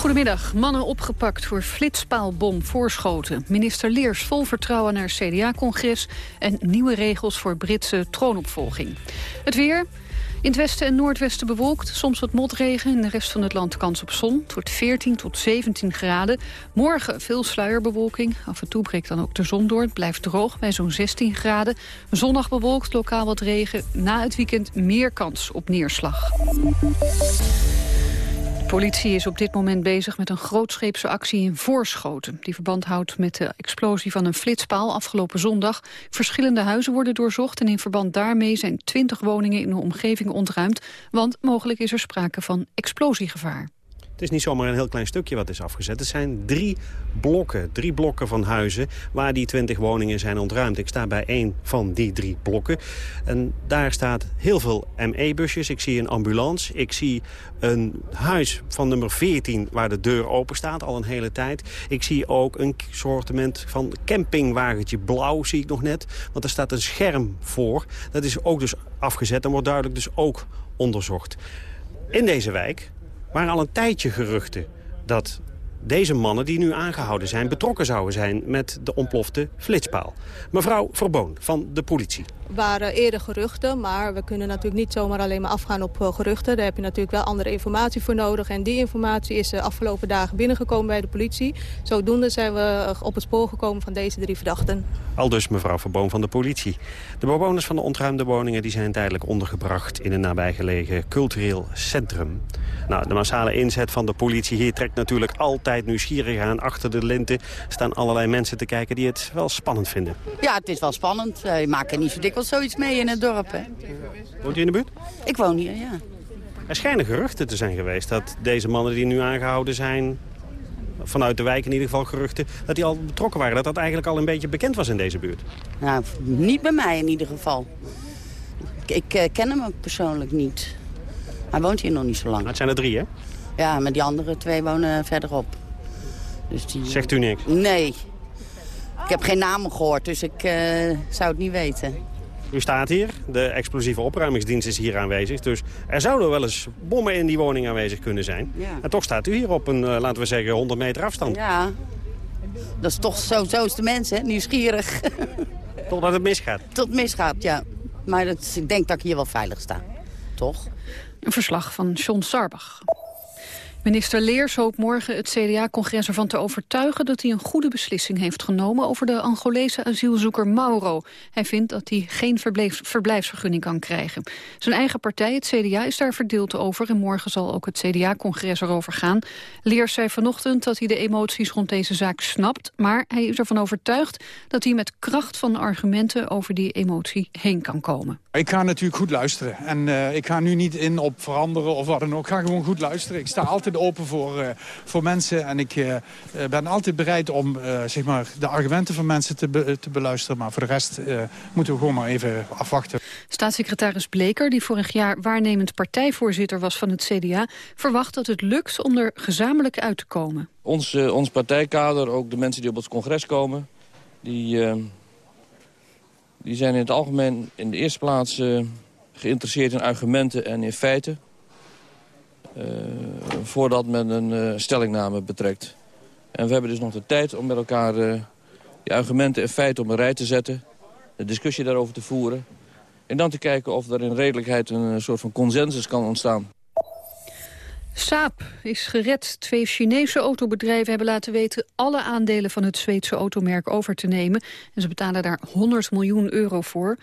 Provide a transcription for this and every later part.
Goedemiddag. Mannen opgepakt voor flitspaalbom voorschoten. Minister Leers vol vertrouwen naar CDA-congres... en nieuwe regels voor Britse troonopvolging. Het weer... In het westen en noordwesten bewolkt, soms wat motregen. In de rest van het land kans op zon. Het wordt 14 tot 17 graden. Morgen veel sluierbewolking. Af en toe breekt dan ook de zon door. Het blijft droog bij zo'n 16 graden. Zondag bewolkt, lokaal wat regen. Na het weekend meer kans op neerslag politie is op dit moment bezig met een grootscheepse actie in Voorschoten. Die verband houdt met de explosie van een flitspaal afgelopen zondag. Verschillende huizen worden doorzocht en in verband daarmee zijn 20 woningen in de omgeving ontruimd. Want mogelijk is er sprake van explosiegevaar. Het is niet zomaar een heel klein stukje wat is afgezet. Het zijn drie blokken, drie blokken van huizen waar die twintig woningen zijn ontruimd. Ik sta bij één van die drie blokken. En daar staat heel veel ME-busjes. Ik zie een ambulance. Ik zie een huis van nummer 14 waar de deur open staat al een hele tijd. Ik zie ook een soortement van campingwagentje blauw, zie ik nog net. Want er staat een scherm voor. Dat is ook dus afgezet en wordt duidelijk dus ook onderzocht. In deze wijk waren al een tijdje geruchten dat deze mannen die nu aangehouden zijn... betrokken zouden zijn met de ontplofte flitspaal. Mevrouw Verboon van de politie waren eerder geruchten, maar we kunnen natuurlijk niet zomaar alleen maar afgaan op eh, geruchten. Daar heb je natuurlijk wel andere informatie voor nodig. En die informatie is de eh, afgelopen dagen binnengekomen bij de politie. Zodoende zijn we eh, op het spoor gekomen van deze drie verdachten. Al dus mevrouw Verboom van de politie. De bewoners van de ontruimde woningen die zijn tijdelijk ondergebracht... in een nabijgelegen cultureel centrum. Nou, de massale inzet van de politie hier trekt natuurlijk altijd nieuwsgierig aan. Achter de linten staan allerlei mensen te kijken die het wel spannend vinden. Ja, het is wel spannend. Je maakt er niet zo dikwijls zoiets mee in het dorp. Hè. Woont u in de buurt? Ik woon hier, ja. Er schijnen geruchten te zijn geweest dat deze mannen die nu aangehouden zijn... vanuit de wijk in ieder geval geruchten, dat die al betrokken waren. Dat dat eigenlijk al een beetje bekend was in deze buurt. Nou, niet bij mij in ieder geval. Ik, ik uh, ken hem persoonlijk niet. Hij woont hier nog niet zo lang. Nou, het zijn er drie, hè? Ja, maar die andere twee wonen verderop. Dus die... Zegt u niks? Nee. Ik heb geen namen gehoord, dus ik uh, zou het niet weten. U staat hier, de explosieve opruimingsdienst is hier aanwezig. Dus er zouden wel eens bommen in die woning aanwezig kunnen zijn. Ja. En toch staat u hier op een, uh, laten we zeggen, 100 meter afstand. Ja, dat is toch zo, zo is de mens, hè? nieuwsgierig. Totdat het misgaat? Tot het misgaat, ja. Maar dat, ik denk dat ik hier wel veilig sta, toch? Een verslag van John Sarbach. Minister Leers hoopt morgen het CDA-congres ervan te overtuigen... dat hij een goede beslissing heeft genomen over de Angolese asielzoeker Mauro. Hij vindt dat hij geen verblijfsvergunning kan krijgen. Zijn eigen partij, het CDA, is daar verdeeld over... en morgen zal ook het CDA-congres erover gaan. Leers zei vanochtend dat hij de emoties rond deze zaak snapt... maar hij is ervan overtuigd dat hij met kracht van argumenten... over die emotie heen kan komen. Ik ga natuurlijk goed luisteren. En uh, ik ga nu niet in op veranderen of wat dan ook. Ik ga gewoon goed luisteren. Ik sta altijd open voor, uh, voor mensen. En ik uh, ben altijd bereid om uh, zeg maar de argumenten van mensen te, be te beluisteren. Maar voor de rest moeten we gewoon maar even afwachten. Staatssecretaris Bleker, die vorig jaar waarnemend partijvoorzitter was van het CDA... verwacht dat het lukt om er gezamenlijk uit te komen. Ons, ons partijkader, ook de mensen die op het congres komen... die, die zijn in het algemeen in de eerste plaats geïnteresseerd in argumenten en in feiten. Eh, voordat men een eh, stellingname betrekt. En we hebben dus nog de tijd om met elkaar eh, die argumenten en feiten op een rij te zetten. De discussie daarover te voeren. En dan te kijken of er in redelijkheid een soort van consensus kan ontstaan. Saab is gered. Twee Chinese autobedrijven hebben laten weten... alle aandelen van het Zweedse automerk over te nemen. En ze betalen daar 100 miljoen euro voor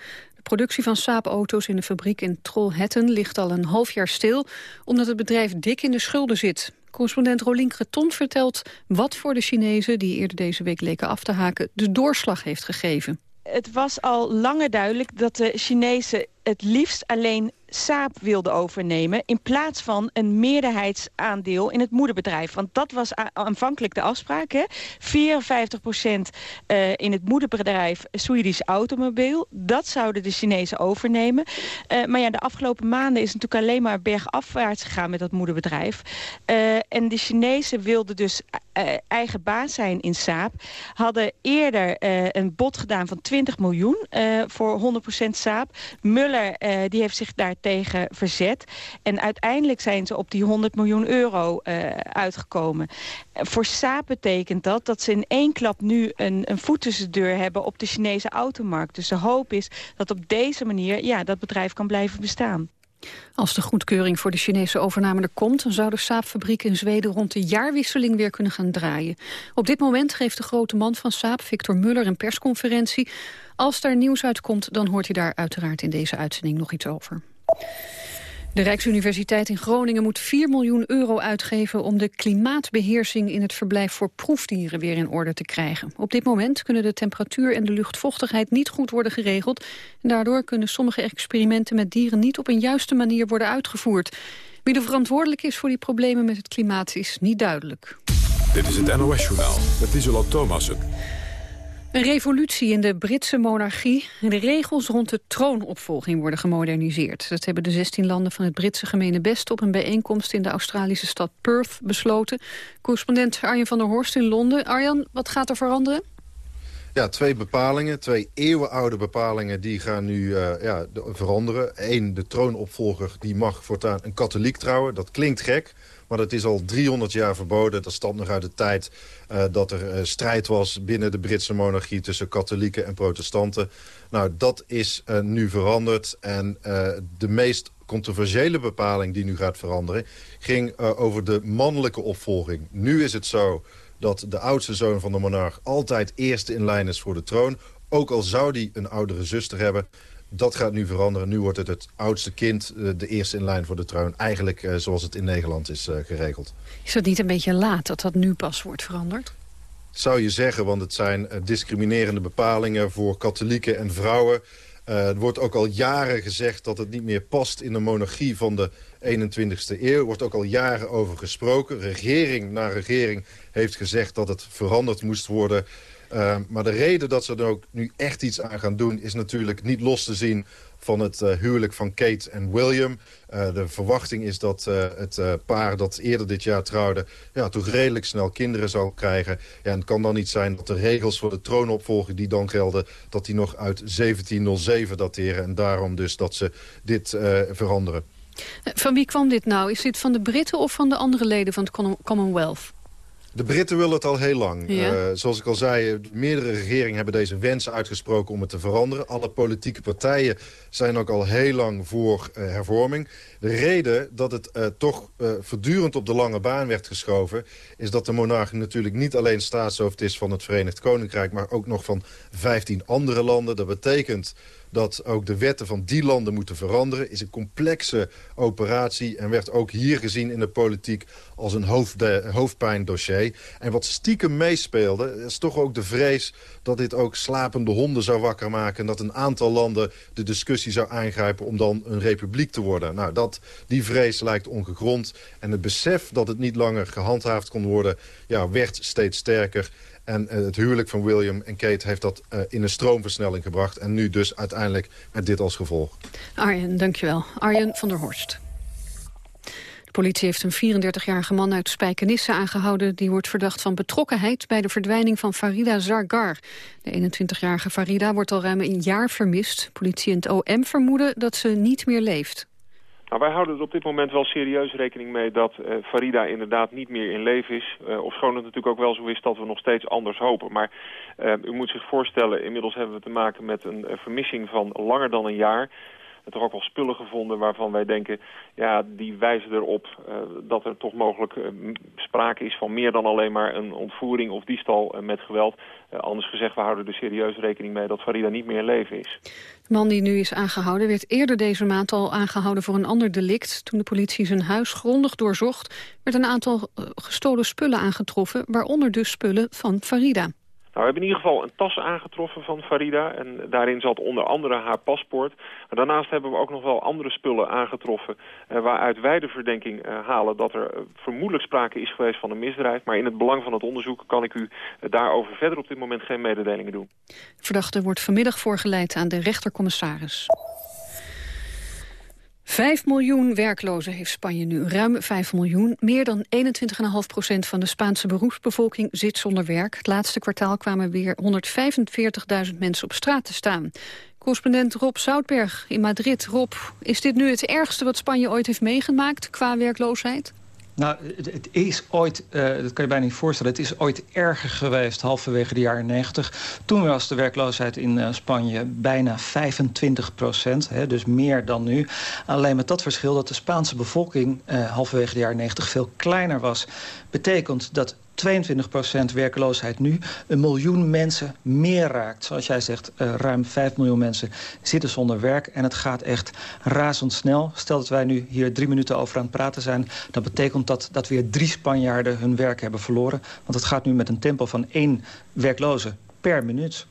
productie van Saab-auto's in de fabriek in Trollhättan ligt al een half jaar stil... omdat het bedrijf dik in de schulden zit. Correspondent Rolien Creton vertelt wat voor de Chinezen... die eerder deze week leken af te haken, de doorslag heeft gegeven. Het was al langer duidelijk dat de Chinezen het liefst alleen Saab wilde overnemen... in plaats van een meerderheidsaandeel in het moederbedrijf. Want dat was aanvankelijk de afspraak. Hè? 54 procent uh, in het moederbedrijf Swedish Automobiel. Dat zouden de Chinezen overnemen. Uh, maar ja, de afgelopen maanden is natuurlijk alleen maar bergafwaarts gegaan met dat moederbedrijf. Uh, en de Chinezen wilden dus eigen baas zijn in Saab. Hadden eerder een bod gedaan van 20 miljoen voor 100 procent Saab. Muller die heeft zich daar tegen verzet. En uiteindelijk zijn ze op die 100 miljoen euro uh, uitgekomen. Voor Saab betekent dat dat ze in één klap nu een, een voet tussen de deur hebben op de Chinese automarkt. Dus de hoop is dat op deze manier ja, dat bedrijf kan blijven bestaan. Als de goedkeuring voor de Chinese overname er komt... dan zou de Saab-fabriek in Zweden rond de jaarwisseling weer kunnen gaan draaien. Op dit moment geeft de grote man van Saab, Victor Muller, een persconferentie. Als daar nieuws uitkomt, dan hoort hij daar uiteraard in deze uitzending nog iets over. De Rijksuniversiteit in Groningen moet 4 miljoen euro uitgeven om de klimaatbeheersing in het verblijf voor proefdieren weer in orde te krijgen. Op dit moment kunnen de temperatuur en de luchtvochtigheid niet goed worden geregeld. En daardoor kunnen sommige experimenten met dieren niet op een juiste manier worden uitgevoerd. Wie er verantwoordelijk is voor die problemen met het klimaat is niet duidelijk. Dit is het NOS Journaal met Isola Thomassen. Een revolutie in de Britse monarchie. De regels rond de troonopvolging worden gemoderniseerd. Dat hebben de 16 landen van het Britse gemene best... op een bijeenkomst in de Australische stad Perth besloten. Correspondent Arjen van der Horst in Londen. Arjan, wat gaat er veranderen? Ja, twee bepalingen, twee eeuwenoude bepalingen, die gaan nu uh, ja, veranderen. Eén, de troonopvolger, die mag voortaan een katholiek trouwen. Dat klinkt gek, maar dat is al 300 jaar verboden. Dat stamt nog uit de tijd uh, dat er uh, strijd was binnen de Britse monarchie... tussen katholieken en protestanten. Nou, dat is uh, nu veranderd. En de meest controversiële bepaling die nu gaat veranderen... ging over de mannelijke opvolging. Nu is het zo dat de oudste zoon van de monarch... altijd eerste in lijn is voor de troon. Ook al zou die een oudere zuster hebben... Dat gaat nu veranderen. Nu wordt het het oudste kind, eh, de eerste in lijn voor de troon. Eigenlijk uh, zoals het in Nederland is uh, geregeld. Is het niet een beetje laat dat dat nu pas wordt veranderd? Zou je zeggen, want het zijn discriminerende bepalingen voor katholieken en vrouwen. er wordt ook al jaren gezegd dat het niet meer past in de monarchie van de 21ste eeuw. Er wordt ook al jaren over gesproken. Regering na regering heeft gezegd dat het veranderd moest worden. Uh, maar de reden dat ze er ook nu echt iets aan gaan doen... is natuurlijk niet los te zien van het uh, huwelijk van Kate en William. Uh, de verwachting is dat het paar dat eerder dit jaar trouwde... Ja, toch redelijk snel kinderen zal krijgen. Ja, en het kan dan niet zijn dat de regels voor de troonopvolging die dan gelden... dat die nog uit 1707 dateren. En daarom dus dat ze dit veranderen. Van wie kwam dit nou? Is dit van de Britten of van de andere leden van het Commonwealth? De Britten willen het al heel lang. Uh, zoals ik al zei, meerdere regeringen hebben deze wens uitgesproken om het te veranderen. Alle politieke partijen zijn ook al heel lang voor uh, hervorming. De reden dat het uh, toch voortdurend op de lange baan werd geschoven... is dat de monarch natuurlijk niet alleen staatshoofd is van het Verenigd Koninkrijk... maar ook nog van 15 andere landen. Dat betekent dat ook de wetten van die landen moeten veranderen. is een complexe operatie en werd ook hier gezien in de politiek als een hoofdpijndossier. En wat stiekem meespeelde, is toch ook de vrees dat dit ook slapende honden zou wakker maken... en dat een aantal landen de discussie zou aangrijpen om dan een republiek te worden. Nou, dat, die vrees lijkt ongegrond. En het besef dat het niet langer gehandhaafd kon worden... Ja, werd steeds sterker. En uh, het huwelijk van William en Kate heeft dat uh, in een stroomversnelling gebracht. En nu dus uiteindelijk met dit als gevolg. Arjen, dankjewel. Arjen van der Horst. De politie heeft een 34-jarige man uit Spijkenisse aangehouden. Die wordt verdacht van betrokkenheid bij de verdwijning van Farida Zargar. De 21-jarige Farida wordt al ruim een jaar vermist. Politie en het OM vermoeden dat ze niet meer leeft. Nou, wij houden er op dit moment wel serieus rekening mee dat uh, Farida inderdaad niet meer in leven is. Uh, of schoon het natuurlijk ook wel zo is dat we nog steeds anders hopen. Maar uh, u moet zich voorstellen, inmiddels hebben we te maken met een vermissing van langer dan een jaar toch ook wel spullen gevonden waarvan wij denken... ja, die wijzen erop uh, dat er toch mogelijk uh, sprake is van meer dan alleen maar een ontvoering of diefstal uh, met geweld. anders gezegd, we houden er serieus rekening mee dat Farida niet meer in leven is. De man die nu is aangehouden werd eerder deze maand al aangehouden voor een ander delict. Toen de politie zijn huis grondig doorzocht, werd een aantal gestolen spullen aangetroffen, waaronder dus spullen van Farida. We hebben in ieder geval een tas aangetroffen van Farida. En daarin zat onder andere haar paspoort. Daarnaast hebben we ook nog wel andere spullen aangetroffen... Uh, waaruit wij de verdenking uh, halen dat er uh, vermoedelijk sprake is geweest van een misdrijf. Maar in het belang van het onderzoek kan ik u daarover verder op dit moment geen mededelingen doen. Verdachte wordt vanmiddag voorgeleid aan de rechtercommissaris. Vijf miljoen werklozen heeft Spanje nu. Ruim 5 miljoen. Meer dan 21,5 procent van de Spaanse beroepsbevolking zit zonder werk. Het laatste kwartaal kwamen weer 145.000 mensen op straat te staan. Correspondent Rob Zoutberg in Madrid. Rob, is dit nu het ergste wat Spanje ooit heeft meegemaakt qua werkloosheid? Nou, het, is ooit, uh, dat kan je bijna niet voorstellen... het is ooit erger geweest halverwege de jaren 90. Toen was de werkloosheid in uh, Spanje bijna 25 procent. Hè, dus meer dan nu. Alleen met dat verschil dat de Spaanse bevolking... Uh, halverwege de jaren 90 veel kleiner was. Betekent dat 22% werkloosheid nu. Een miljoen mensen meer raakt. Zoals jij zegt, uh, ruim 5 miljoen mensen zitten zonder werk. En het gaat echt razendsnel. Stel dat wij nu hier drie minuten over aan het praten zijn... dan betekent dat dat weer drie Spanjaarden hun werk hebben verloren. Want het gaat nu met een tempo van één werkloze per minuut.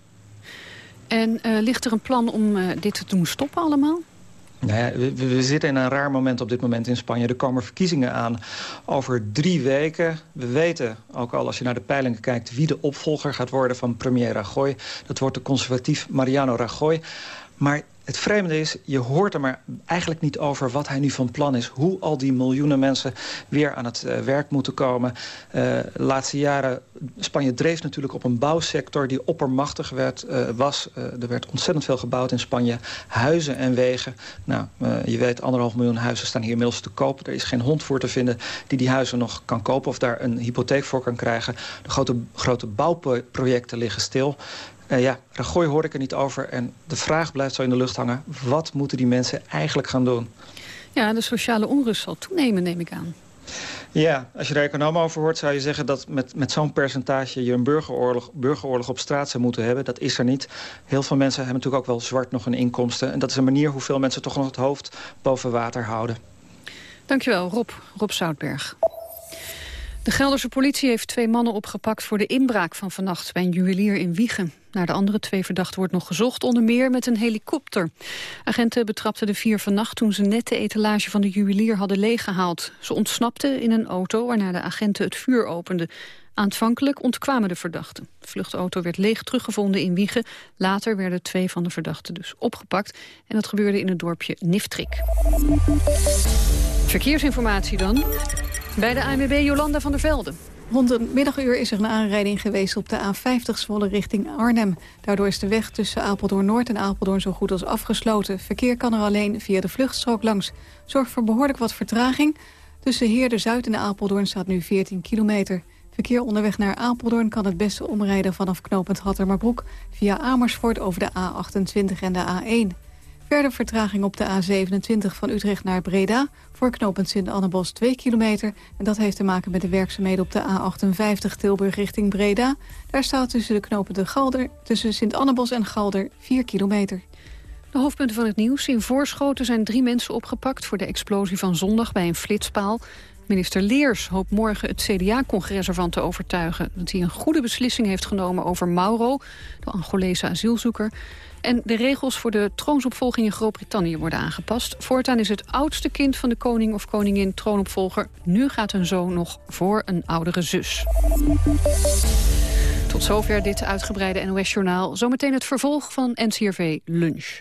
En uh, ligt er een plan om uh, dit te doen stoppen allemaal? Nou ja, we, we, zitten in een raar moment op dit moment in Spanje. Er komen verkiezingen aan over drie weken. We weten, ook al als je naar de peilingen kijkt... wie de opvolger gaat worden van premier Rajoy. Dat wordt de conservatief Mariano Rajoy. Maar het vreemde is, je hoort er maar eigenlijk niet over wat hij nu van plan is. Hoe al die miljoenen mensen weer aan het uh, werk moeten komen. De laatste jaren, Spanje dreef natuurlijk op een bouwsector die oppermachtig werd, uh, was. er werd ontzettend veel gebouwd in Spanje. Huizen en wegen. Nou, je weet, anderhalf miljoen huizen staan hier inmiddels te koop. Er is geen hond voor te vinden die die huizen nog kan kopen... of daar een hypotheek voor kan krijgen. De grote, grote bouwprojecten liggen stil. Uh, ja, Rajoy hoor ik er niet over. En de vraag blijft zo in de lucht hangen. Wat moeten die mensen eigenlijk gaan doen? Ja, de sociale onrust zal toenemen, neem ik aan. Ja, als je er econoom over hoort, zou je zeggen dat met, met zo'n percentage je een burgeroorlog, burgeroorlog op straat zou moeten hebben. Dat is er niet. Heel veel mensen hebben natuurlijk ook wel zwart nog een inkomsten. En dat is een manier hoeveel mensen toch nog het hoofd boven water houden. Dankjewel, Rob. Rob Zoutberg. De Gelderse politie heeft twee mannen opgepakt voor de inbraak van vannacht bij een juwelier in Wiegen. Naar de andere twee verdachten wordt nog gezocht, onder meer met een helikopter. Agenten betrapten de vier vannacht toen ze net de etalage van de juwelier hadden leeggehaald. Ze ontsnapten in een auto waarna de agenten het vuur openden. Aanvankelijk ontkwamen de verdachten. De vluchtauto werd leeg teruggevonden in Wiegen. Later werden twee van de verdachten dus opgepakt. En dat gebeurde in het dorpje Niftrik. Verkeersinformatie dan. Bij de ANWB Jolanda van der Velde. Rond een middaguur is er een aanrijding geweest op de A50 Zwolle richting Arnhem. Daardoor is de weg tussen Apeldoorn-Noord en Apeldoorn zo goed als afgesloten. Verkeer kan er alleen via de vluchtstrook langs. Zorgt voor behoorlijk wat vertraging. Tussen Heerde-Zuid en Apeldoorn staat nu 14 kilometer. Verkeer onderweg naar Apeldoorn kan het beste omrijden vanaf knooppunt Hattermerbroek... via Amersfoort over de A28 en de A1. Verder vertraging op de A27 van Utrecht naar Breda... voor knooppunt Sint-Annebos 2 kilometer. En dat heeft te maken met de werkzaamheden op de A58 Tilburg richting Breda. Daar staat tussen de knooppunten Galder, tussen Sint-Annebos en Galder 4 kilometer. De hoofdpunten van het nieuws. In Voorschoten zijn drie mensen opgepakt... voor de explosie van zondag bij een flitspaal. Minister Leers hoopt morgen het CDA-congres ervan te overtuigen... dat hij een goede beslissing heeft genomen over Mauro... de Angolese asielzoeker... En de regels voor de troonsopvolging in Groot-Brittannië worden aangepast. Voortaan is het oudste kind van de koning of koningin troonopvolger. Nu gaat hun zoon nog voor een oudere zus. Tot zover dit uitgebreide NOS-journaal. Zometeen het vervolg van NCRV Lunch.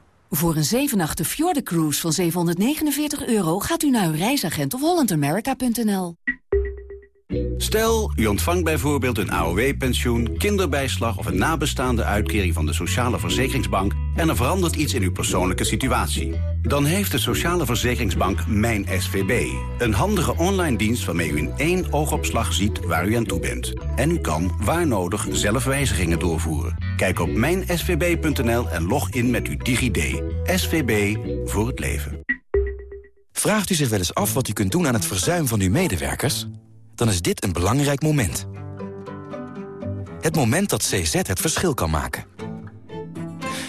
Voor een 7 Fjorden Cruise van 749 euro gaat u naar uw reisagent of hollandamerica.nl. Stel, u ontvangt bijvoorbeeld een AOW-pensioen, kinderbijslag... of een nabestaande uitkering van de Sociale Verzekeringsbank... en er verandert iets in uw persoonlijke situatie. Dan heeft de Sociale Verzekeringsbank Mijn SVB. Een handige online dienst waarmee u in één oogopslag ziet waar u aan toe bent. En u kan, waar nodig, zelf wijzigingen doorvoeren. Kijk op mijnsvb.nl en log in met uw DigiD. SVB voor het leven. Vraagt u zich wel eens af wat u kunt doen aan het verzuim van uw medewerkers? Dan is dit een belangrijk moment. Het moment dat CZ het verschil kan maken.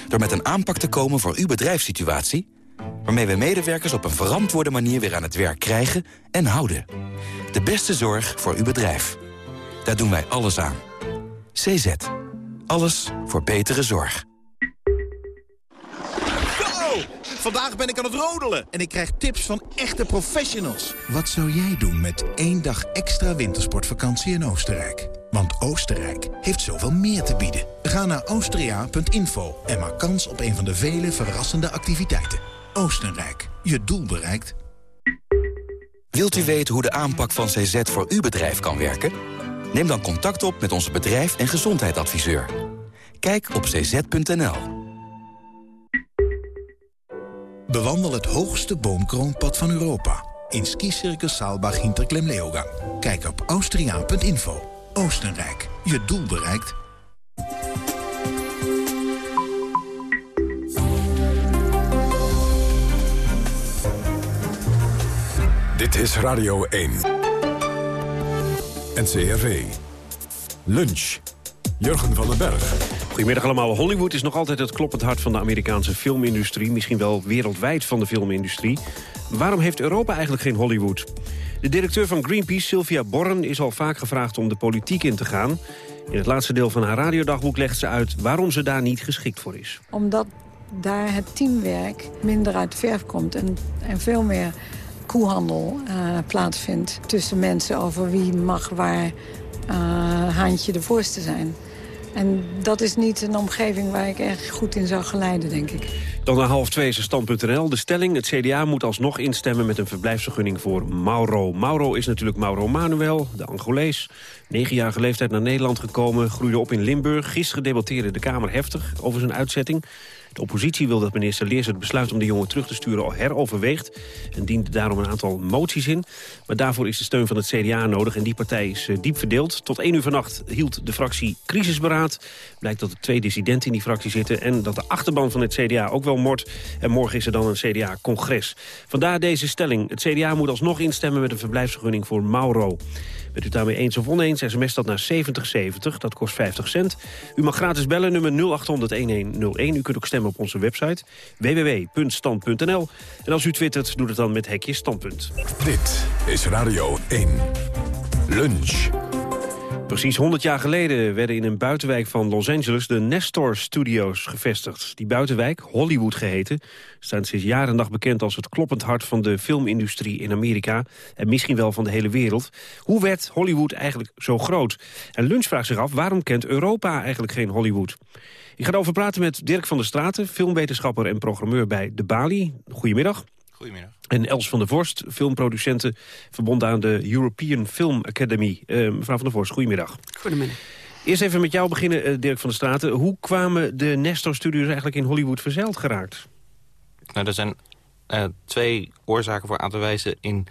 Door met een aanpak te komen voor uw bedrijfssituatie... waarmee we medewerkers op een verantwoorde manier weer aan het werk krijgen en houden. De beste zorg voor uw bedrijf. Daar doen wij alles aan. CZ. Alles voor betere zorg. Vandaag ben ik aan het rodelen en ik krijg tips van echte professionals. Wat zou jij doen met één dag extra wintersportvakantie in Oostenrijk? Want Oostenrijk heeft zoveel meer te bieden. Ga naar austria.info en maak kans op een van de vele verrassende activiteiten. Oostenrijk, je doel bereikt. Wilt u weten hoe de aanpak van CZ voor uw bedrijf kan werken? Neem dan contact op met onze bedrijf- en gezondheidsadviseur. Kijk op cz.nl. Bewandel het hoogste boomkroonpad van Europa. In skicircus Saalbach Hinterklemleogang. Kijk op austriaan.info. Oostenrijk, je doel bereikt. Dit is Radio 1. NCRV. Lunch. Jurgen van den Berg. Goedemiddag allemaal. Hollywood is nog altijd het kloppend hart van de Amerikaanse filmindustrie. Misschien wel wereldwijd van de filmindustrie. Waarom heeft Europa eigenlijk geen Hollywood? De directeur van Greenpeace, Sylvia Borren, is al vaak gevraagd om de politiek in te gaan. In het laatste deel van haar radiodagboek legt ze uit waarom ze daar niet geschikt voor is. Omdat daar het teamwerk minder uit de verf komt en, en veel meer koehandel uh, plaatsvindt tussen mensen over wie mag waar uh, haantje de voorste zijn. En dat is niet een omgeving waar ik erg goed in zou geleiden, denk ik. Dan na half twee is stand.nl. De stelling, het CDA moet alsnog instemmen met een verblijfsvergunning voor Mauro. Mauro is natuurlijk Mauro Manuel, de Angolees. Negenjarige leeftijd naar Nederland gekomen, groeide op in Limburg. Gisteren debatteerde de Kamer heftig over zijn uitzetting. De oppositie wil dat minister Leers het besluit om de jongen terug te sturen al heroverweegt. En dient daarom een aantal moties in. Maar daarvoor is de steun van het CDA nodig en die partij is uh, diep verdeeld. Tot één uur vannacht hield de fractie crisisberaad. Blijkt dat er twee dissidenten in die fractie zitten en dat de achterban van het CDA ook wel mort. En morgen is er dan een CDA-congres. Vandaar deze stelling. Het CDA moet alsnog instemmen met een verblijfsvergunning voor Mauro. Bent u daarmee eens of oneens, sms dat naar 7070, dat kost 50 cent. U mag gratis bellen, nummer 0800-1101. U kunt ook stemmen op onze website www.stand.nl. En als u twittert, doe het dan met hekje standpunt. Dit is Radio 1. Lunch. Precies 100 jaar geleden werden in een buitenwijk van Los Angeles de Nestor Studios gevestigd. Die buitenwijk, Hollywood geheten, staat sinds jaar en dag bekend als het kloppend hart van de filmindustrie in Amerika en misschien wel van de hele wereld. Hoe werd Hollywood eigenlijk zo groot? En Lunch vraagt zich af, waarom kent Europa eigenlijk geen Hollywood? Ik ga erover praten met Dirk van der Straten, filmwetenschapper en programmeur bij De Bali. Goedemiddag. Goedemiddag. En Els van der Vorst, filmproducenten verbonden aan de European Film Academy. Uh, mevrouw van der Vorst, goedemiddag. Goedemiddag. Eerst even met jou beginnen, uh, Dirk van der Straten. Hoe kwamen de Nestor Studios eigenlijk in Hollywood verzeild geraakt? Nou, er zijn uh, twee oorzaken voor aan te wijzen. In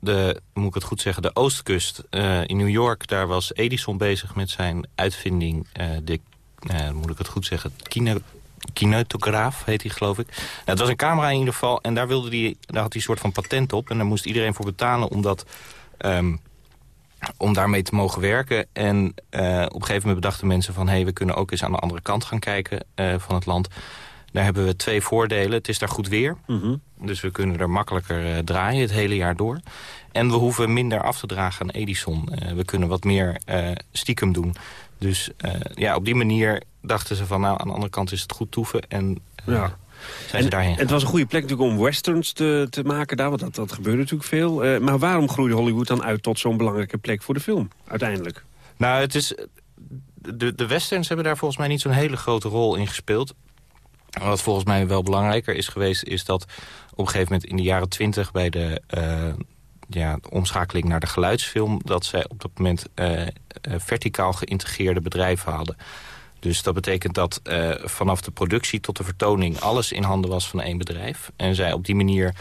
de, moet ik het goed zeggen, de oostkust in New York... daar was Edison bezig met zijn uitvinding, de, moet ik het goed zeggen, kinetograaf, heet hij geloof ik. Nou, het was een camera in ieder geval en daar, wilde die, daar had hij een soort van patent op. En daar moest iedereen voor betalen om, dat, um, om daarmee te mogen werken. En uh, op een gegeven moment bedachten mensen van... hé, hey, we kunnen ook eens aan de andere kant gaan kijken uh, van het land. Daar hebben we twee voordelen. Het is daar goed weer. Mm -hmm. Dus we kunnen er makkelijker uh, draaien het hele jaar door. En we hoeven minder af te dragen aan Edison. we kunnen wat meer stiekem doen. Dus ja, op die manier dachten ze van... nou, aan de andere kant is het goed toeven en uh, ja. zijn ze daarheen. En het was een goede plek natuurlijk om westerns te, te maken daar... want dat, dat gebeurde natuurlijk veel. Uh, maar waarom groeide Hollywood dan uit tot zo'n belangrijke plek voor de film, uiteindelijk? Nou, het is... De, de westerns hebben daar volgens mij niet zo'n hele grote rol in gespeeld. Wat volgens mij wel belangrijker is geweest... is dat op een gegeven moment in de jaren twintig... bij de ja, de omschakeling naar de geluidsfilm... dat zij op dat moment uh, verticaal geïntegreerde bedrijven hadden. Dus dat betekent dat uh, vanaf de productie tot de vertoning... alles in handen was van één bedrijf. En zij op die manier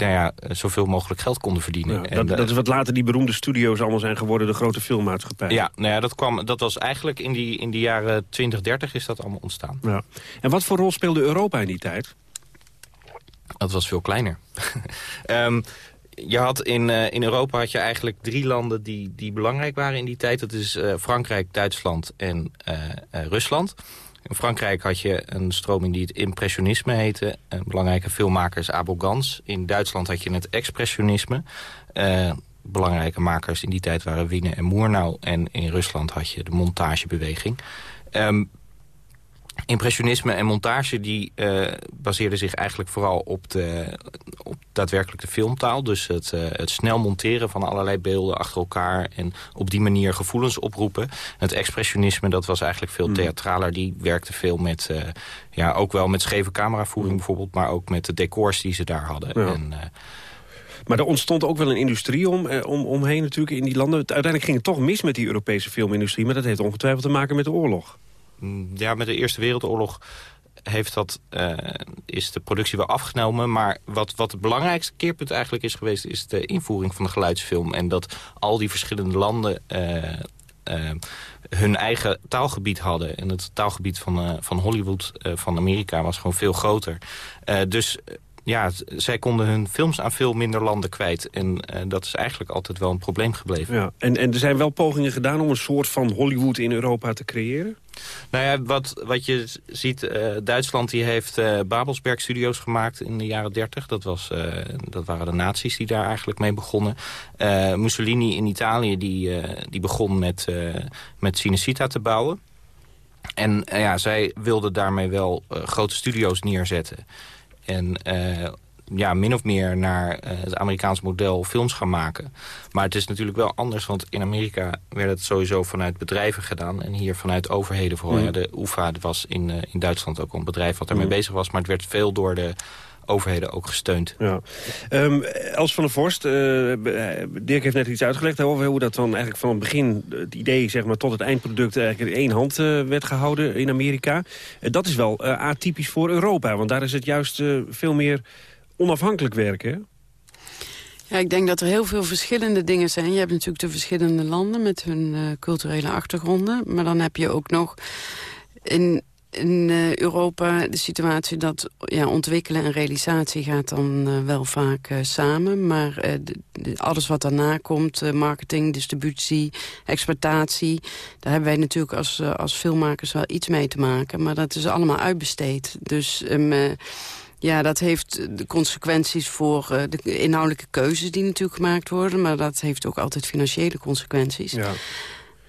nou ja, zoveel mogelijk geld konden verdienen. Ja, dat, eh, dat is wat later die beroemde studio's allemaal zijn geworden, de grote filmmaatschappijen. ja, nou ja, dat, kwam, dat was eigenlijk in die, in die jaren 20, 30 is dat allemaal ontstaan. Ja. En wat voor rol speelde Europa in die tijd? Dat was veel kleiner. Ehm, je had in, eh, in Europa had je eigenlijk drie landen die, die belangrijk waren in die tijd. Dat is eh, Frankrijk, Duitsland en eh, Rusland. In Frankrijk had je een stroming die het impressionisme heette. Een belangrijke filmmaker is Abel Gans. In Duitsland had je het expressionisme. Belangrijke makers in die tijd waren Wiene en Murnau. En in Rusland had je de montagebeweging. Ehm, impressionisme en montage die eh, baseerden zich eigenlijk vooral op, de, op daadwerkelijk de filmtaal. Dus het, eh, het snel monteren van allerlei beelden achter elkaar... en op die manier gevoelens oproepen. Het expressionisme dat was eigenlijk veel theatraler. Die werkte veel met, eh, ja, ook wel met scheve cameravoering bijvoorbeeld... maar ook met de decors die ze daar hadden. Ja. En, Maar er ontstond ook wel een industrie om, om, omheen natuurlijk in die landen. Uiteindelijk ging het toch mis met die Europese filmindustrie... maar dat heeft ongetwijfeld te maken met de oorlog. Mm, Ja, met de Eerste Wereldoorlog heeft dat, eh, is de productie wel afgenomen. Maar wat, wat het belangrijkste keerpunt eigenlijk is geweest... is de invoering van de geluidsfilm. En dat al die verschillende landen... eh, eh, hun eigen taalgebied hadden. En het taalgebied van, van Hollywood, van Amerika, was gewoon veel groter. Dus ja, zij konden hun films aan veel minder landen kwijt. En eh, dat is eigenlijk altijd wel een probleem gebleven. Ja. En, en er zijn wel pogingen gedaan om een soort van Hollywood in Europa te creëren? Nou ja, wat, wat je ziet, eh, Duitsland die heeft eh, Babelsberg Studios gemaakt in de jaren 30. Dat, was, dat waren de nazi's die daar eigenlijk mee begonnen. Mussolini in Italië die, die begon met, met Cinecittà te bouwen. En ja, zij wilden daarmee wel grote studio's neerzetten. En eh, ja, min of meer naar eh, het Amerikaans model films gaan maken. Maar het is natuurlijk wel anders, want in Amerika werd het sowieso vanuit bedrijven gedaan. En hier vanuit overheden vooral. Mm. Ja, de UFA was in, eh, in Duitsland ook een bedrijf wat daarmee Mm. bezig was. Maar het werd veel door de overheden ook gesteund. Ja. Ehm, Els van der Vorst, eh, eh, Dirk heeft net iets uitgelegd over hoe dat dan eigenlijk van het begin, het idee zeg maar, tot het eindproduct eigenlijk in één hand eh, werd gehouden in Amerika. Dat is wel eh, atypisch voor Europa, want daar is het juist eh, veel meer onafhankelijk werken. hè? Ja, ik denk dat er heel veel verschillende dingen zijn. Je hebt natuurlijk de verschillende landen met hun eh, culturele achtergronden. Maar dan heb je ook nog in, in eh, Europa de situatie dat ja, ontwikkelen en realisatie gaat dan eh, wel vaak eh, samen. Maar alles wat daarna komt, marketing, distributie, exploitatie... daar hebben wij natuurlijk als, als filmmakers wel iets mee te maken. Maar dat is allemaal uitbesteed. Dus... ehm, eh, ja, dat heeft de consequenties voor de inhoudelijke keuzes die natuurlijk gemaakt worden. Maar dat heeft ook altijd financiële consequenties. Ja.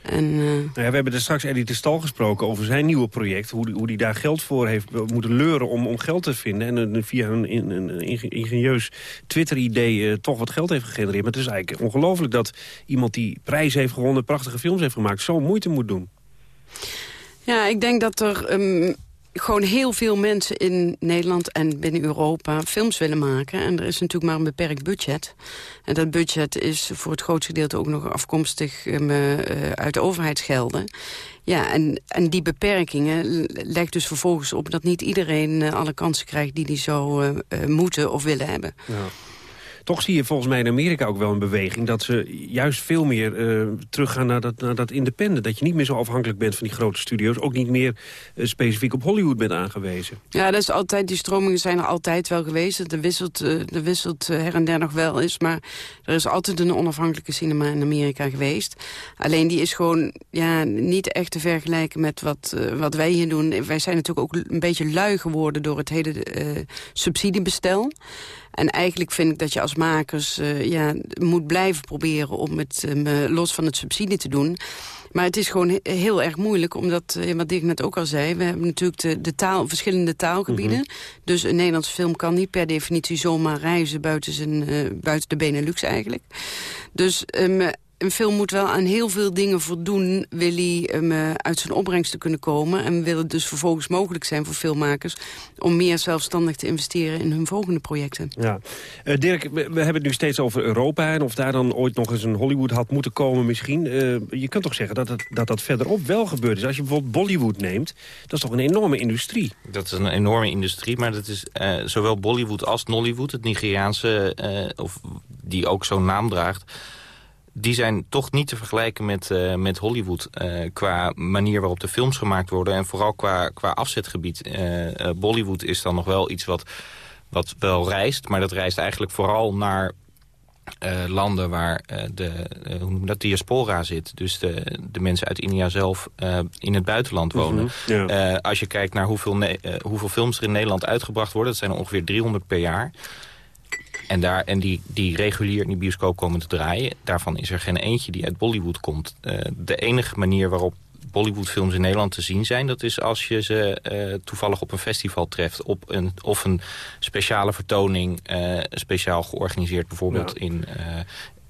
En, eh, Nou ja, we hebben er straks Eddie de Stal gesproken over zijn nieuwe project. Hoe die, hoe die daar geld voor heeft moeten leuren om, om geld te vinden. En via een, een, een inge- ingenieus Twitter-idee eh, toch wat geld heeft gegenereerd. Maar het is eigenlijk ongelooflijk dat iemand die prijs heeft gewonnen... prachtige films heeft gemaakt, zo moeite moet doen. ja, ik denk dat er ehm, gewoon heel veel mensen in Nederland en binnen Europa films willen maken. En er is natuurlijk maar een beperkt budget. En dat budget is voor het grootste gedeelte ook nog afkomstig ehm, eh, uit de overheidsgelden. Ja, en, en die beperkingen legt dus vervolgens op dat niet iedereen eh, alle kansen krijgt die die zou eh, eh, moeten of willen hebben. Ja. Toch zie je volgens mij in Amerika ook wel een beweging... dat ze juist veel meer eh, teruggaan naar dat, naar dat independent. Dat je niet meer zo afhankelijk bent van die grote studio's. Ook niet meer eh, specifiek op Hollywood bent aangewezen. Ja, dat is altijd, die stromingen zijn er altijd wel geweest. Er wisselt, er wisselt her en der nog wel eens. Maar er is altijd een onafhankelijke cinema in Amerika geweest. Alleen die is gewoon ja, niet echt te vergelijken met wat, wat wij hier doen. Wij zijn natuurlijk ook een beetje lui geworden door het hele subsidiebestel. En eigenlijk vind ik dat je als makers eh, ja, moet blijven proberen om het eh, los van het subsidie te doen. Maar het is gewoon he- heel erg moeilijk, omdat, eh, wat Dirk net ook al zei... we hebben natuurlijk de, de taal, verschillende taalgebieden. Dus een Nederlandse film kan niet per definitie zomaar reizen... buiten, zijn, buiten de Benelux eigenlijk. Dus... ehm, een film moet wel aan heel veel dingen voldoen... wil hij um, uit zijn opbrengst te kunnen komen. En wil het dus vervolgens mogelijk zijn voor filmmakers... om meer zelfstandig te investeren in hun volgende projecten. Ja. Uh, Dirk, we, hebben het nu steeds over Europa... en of daar dan ooit nog eens een Hollywood had moeten komen misschien. Uh, je kunt toch zeggen dat, het, dat dat verderop wel gebeurd is. Als je bijvoorbeeld Bollywood neemt, dat is toch een enorme industrie? Dat is een enorme industrie, maar dat is uh, zowel Bollywood als Nollywood... het Nigeriaanse, of die ook zo'n naam draagt die zijn toch niet te vergelijken met, uh, met Hollywood... Uh, qua manier waarop de films gemaakt worden... en vooral qua, qua afzetgebied. Uh, Bollywood is dan nog wel iets wat, wat wel reist... maar dat reist eigenlijk vooral naar landen waar de hoe noem dat, diaspora zit. Dus de, de mensen uit India zelf in het buitenland wonen. Mm -hmm, als je kijkt naar hoeveel, hoeveel films er in Nederland uitgebracht worden... dat zijn er ongeveer 300 per jaar... En, daar, en die, die regulier in die bioscoop komen te draaien... daarvan is er geen eentje die uit Bollywood komt. Uh, de enige manier waarop Bollywoodfilms in Nederland te zien zijn... dat is als je ze uh, toevallig op een festival treft... Op een, of een speciale vertoning, uh, speciaal georganiseerd... bijvoorbeeld in,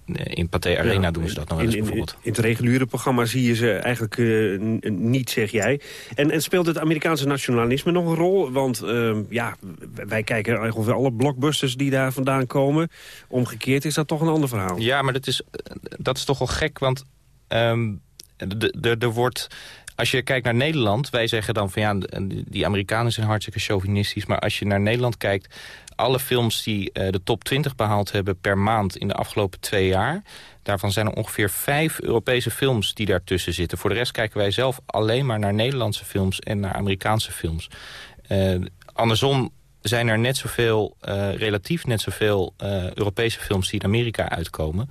in Pathé Arena ja, doen ze dat nog wel eens in, bijvoorbeeld. In, het reguliere programma zie je ze eigenlijk uh, niet, zeg jij. En, en speelt het Amerikaanse nationalisme nog een rol? Want uh, ja, wij kijken ongeveer alle blockbusters die daar vandaan komen. Omgekeerd is dat toch een ander verhaal. Ja, maar dat is, dat is toch wel gek, want um, er wordt... Als je kijkt naar Nederland, wij zeggen dan van ja, die Amerikanen zijn hartstikke chauvinistisch. Maar als je naar Nederland kijkt, alle films die uh, de top 20 behaald hebben per maand in de afgelopen twee jaar... daarvan zijn er ongeveer vijf Europese films die daartussen zitten. Voor de rest kijken wij zelf alleen maar naar Nederlandse films en naar Amerikaanse films. Uh, andersom zijn er net zoveel, uh, relatief net zoveel Europese films die in Amerika uitkomen.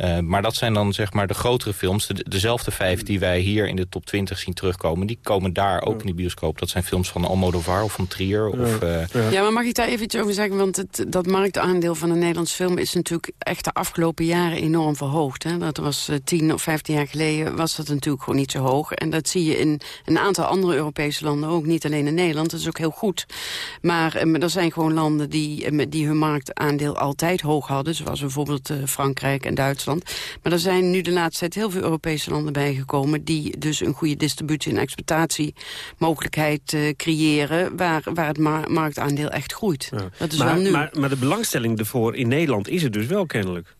Uh, maar dat zijn dan zeg maar de grotere films. De, dezelfde vijf die wij hier in de top 20 zien terugkomen... die komen daar ook in de bioscoop. Dat zijn films van Almodovar of van Trier. Of, uh... ja. ja. maar mag ik daar even iets over zeggen? Want het, dat marktaandeel van een Nederlands film... is natuurlijk echt de afgelopen jaren enorm verhoogd. Hè? Dat was uh, tien of vijftien jaar geleden was dat natuurlijk gewoon niet zo hoog. En dat zie je in een aantal andere Europese landen ook. Niet alleen in Nederland, dat is ook heel goed. Maar er zijn gewoon landen die, die hun marktaandeel altijd hoog hadden. Zoals bijvoorbeeld Frankrijk en Duitsland. Maar er zijn nu de laatste tijd heel veel Europese landen bijgekomen... die dus een goede distributie- en exploitatiemogelijkheid uh, creëren... waar, waar het ma marktaandeel echt groeit. Ja. Dat is maar, wel nu. Maar, maar de belangstelling ervoor in Nederland is er dus wel kennelijk.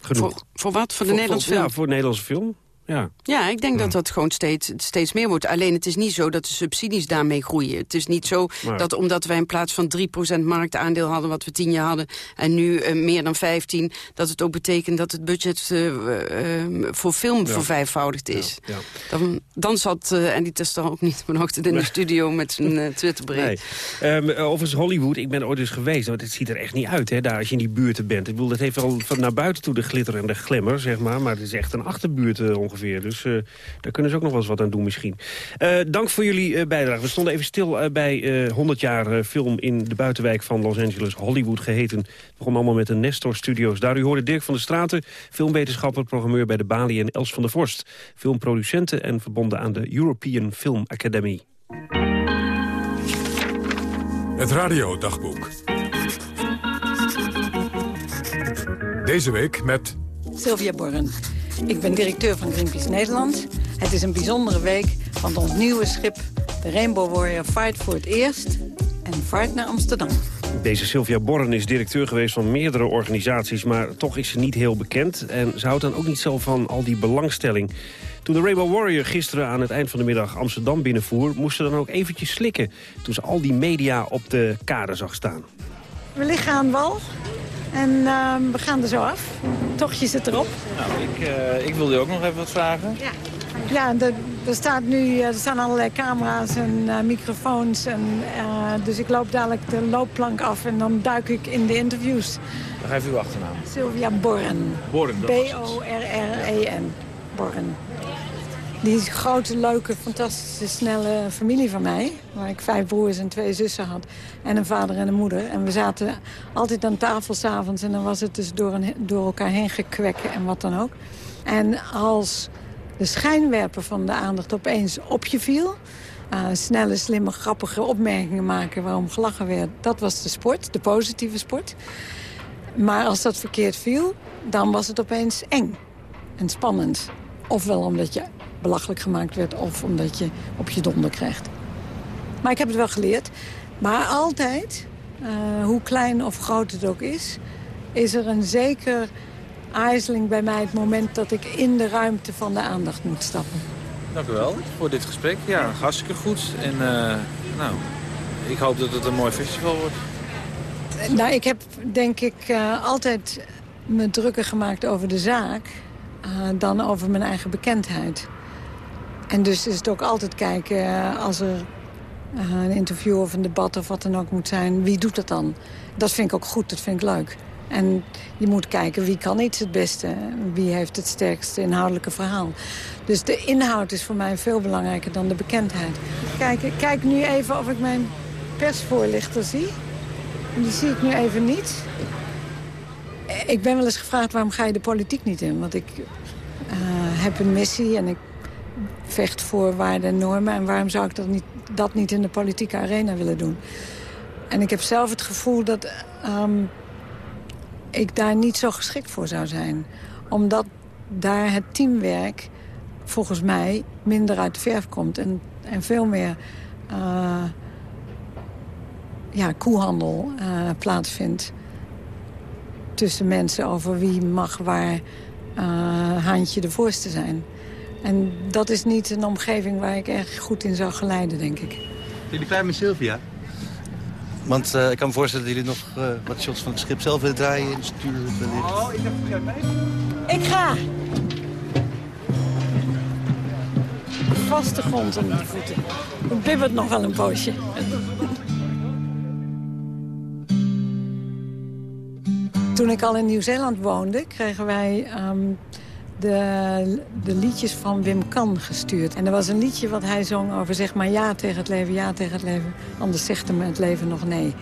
Genoeg. Voor, voor wat? Voor de Nederlandse film? Ja, voor de Nederlandse film. Ja, ja ik denk ja. dat dat gewoon steeds, steeds meer wordt. Alleen het is niet zo dat de subsidies daarmee groeien. Het is niet zo maar. dat omdat wij in plaats van 3% marktaandeel hadden... wat we tien jaar hadden, en nu uh, meer dan 15... dat het ook betekent dat het budget uh, uh, voor film ja. vervijfvoudigd is. Ja. Dan, dan zat Andy Tester ook niet vanochtend in de studio met zijn Twitterbericht. Nee. Um, overigens Hollywood, ik ben ooit eens geweest. Want het ziet er echt niet uit, hè, daar als je in die buurten bent. Ik bedoel, dat heeft wel van naar buiten toe de glitter en de glimmer, zeg maar. Maar het is echt een achterbuurt ongeveer ongeveer. Dus uh, daar kunnen ze ook nog wel eens wat aan doen misschien. Uh, dank voor jullie uh, bijdrage. We stonden even stil bij 100 jaar film in de buitenwijk van Los Angeles. Hollywood geheten. Het begon allemaal met de Nestor Studios. Daar u hoorde Dirk van der Straten, filmwetenschapper, programmeur bij de Bali... en Els van der Vorst, filmproducenten en verbonden aan de European Film Academy. Het radiodagboek. Deze week met... Sylvia Borren. Ik ben directeur van Greenpeace Nederland. Het is een bijzondere week, want ons nieuwe schip... de Rainbow Warrior vaart voor het eerst en vaart naar Amsterdam. Deze Sylvia Borren is directeur geweest van meerdere organisaties... maar toch is ze niet heel bekend. En ze houdt dan ook niet zo van al die belangstelling. Toen de Rainbow Warrior gisteren aan het eind van de middag Amsterdam binnenvoer... moest ze dan ook eventjes slikken toen ze al die media op de kade zag staan. We liggen aan wal. En uh, we gaan er zo af. Tochtje zit erop. Nou, ik, uh, ik wilde ook nog even wat vragen. Ja, ja er, er, staat nu, er staan allerlei camera's en uh, microfoons. En, dus ik loop dadelijk de loopplank af en dan duik ik in de interviews. Dan geef u uw achternaam. Sylvia Borren. Borren, B-O-R-R-E-N. Borren. Die grote, leuke, fantastische, snelle familie van mij... waar ik vijf broers en twee zussen had. En een vader en een moeder. En we zaten altijd aan tafel s'avonds... en dan was het dus door, door elkaar heen gekwekken en wat dan ook. En als de schijnwerper van de aandacht opeens op je viel... Uh, snelle, slimme, grappige opmerkingen maken waarom gelachen werd... dat was de sport, de positieve sport. Maar als dat verkeerd viel, dan was het opeens eng. en spannend. Ofwel omdat je belachelijk gemaakt werd of omdat je op je donder krijgt. Maar ik heb het wel geleerd. Maar altijd, uh, hoe klein of groot het ook is... is er een zeker aarzeling bij mij het moment dat ik in de ruimte van de aandacht moet stappen. Dank u wel voor dit gesprek. Ja, hartstikke goed. En uh, nou, ik hoop dat het een mooi festival wordt. Nou, ik heb denk ik uh, altijd me drukker gemaakt over de zaak... Uh, dan over mijn eigen bekendheid. En dus is het ook altijd kijken als er een interview of een debat of wat dan ook moet zijn. Wie doet dat dan? Dat vind ik ook goed, dat vind ik leuk. En je moet kijken wie kan iets het beste. Wie heeft het sterkste inhoudelijke verhaal. Dus de inhoud is voor mij veel belangrijker dan de bekendheid. Kijk, kijk nu even of ik mijn persvoorlichter zie. Die zie ik nu even niet. Ik ben wel eens gevraagd waarom ga je de politiek niet in. Want ik uh, heb een missie en ik vecht voor waarden en normen. En waarom zou ik dat niet, dat niet in de politieke arena willen doen? En ik heb zelf het gevoel dat um, ik daar niet zo geschikt voor zou zijn. Omdat daar het teamwerk volgens mij minder uit de verf komt. En, en veel meer uh, ja, koehandel uh, plaatsvindt. Tussen mensen over wie mag waar uh, haantje de voorste zijn. En dat is niet een omgeving waar ik erg goed in zou geleiden, denk ik. Jullie klaar met Sylvia? Want uh, ik kan me voorstellen dat jullie nog uh, wat shots van het schip zelf willen draaien. In stuur wellicht. Oh, ik heb mee. Ik ga. Vaste grond onder de voeten. Ik bibbert nog wel een poosje. Toen ik al in Nieuw-Zeeland woonde, kregen wij um, de, de liedjes van Wim Kan gestuurd. En er was een liedje wat hij zong over zeg maar ja tegen het leven, ja tegen het leven. Anders zegt hem het leven nog nee.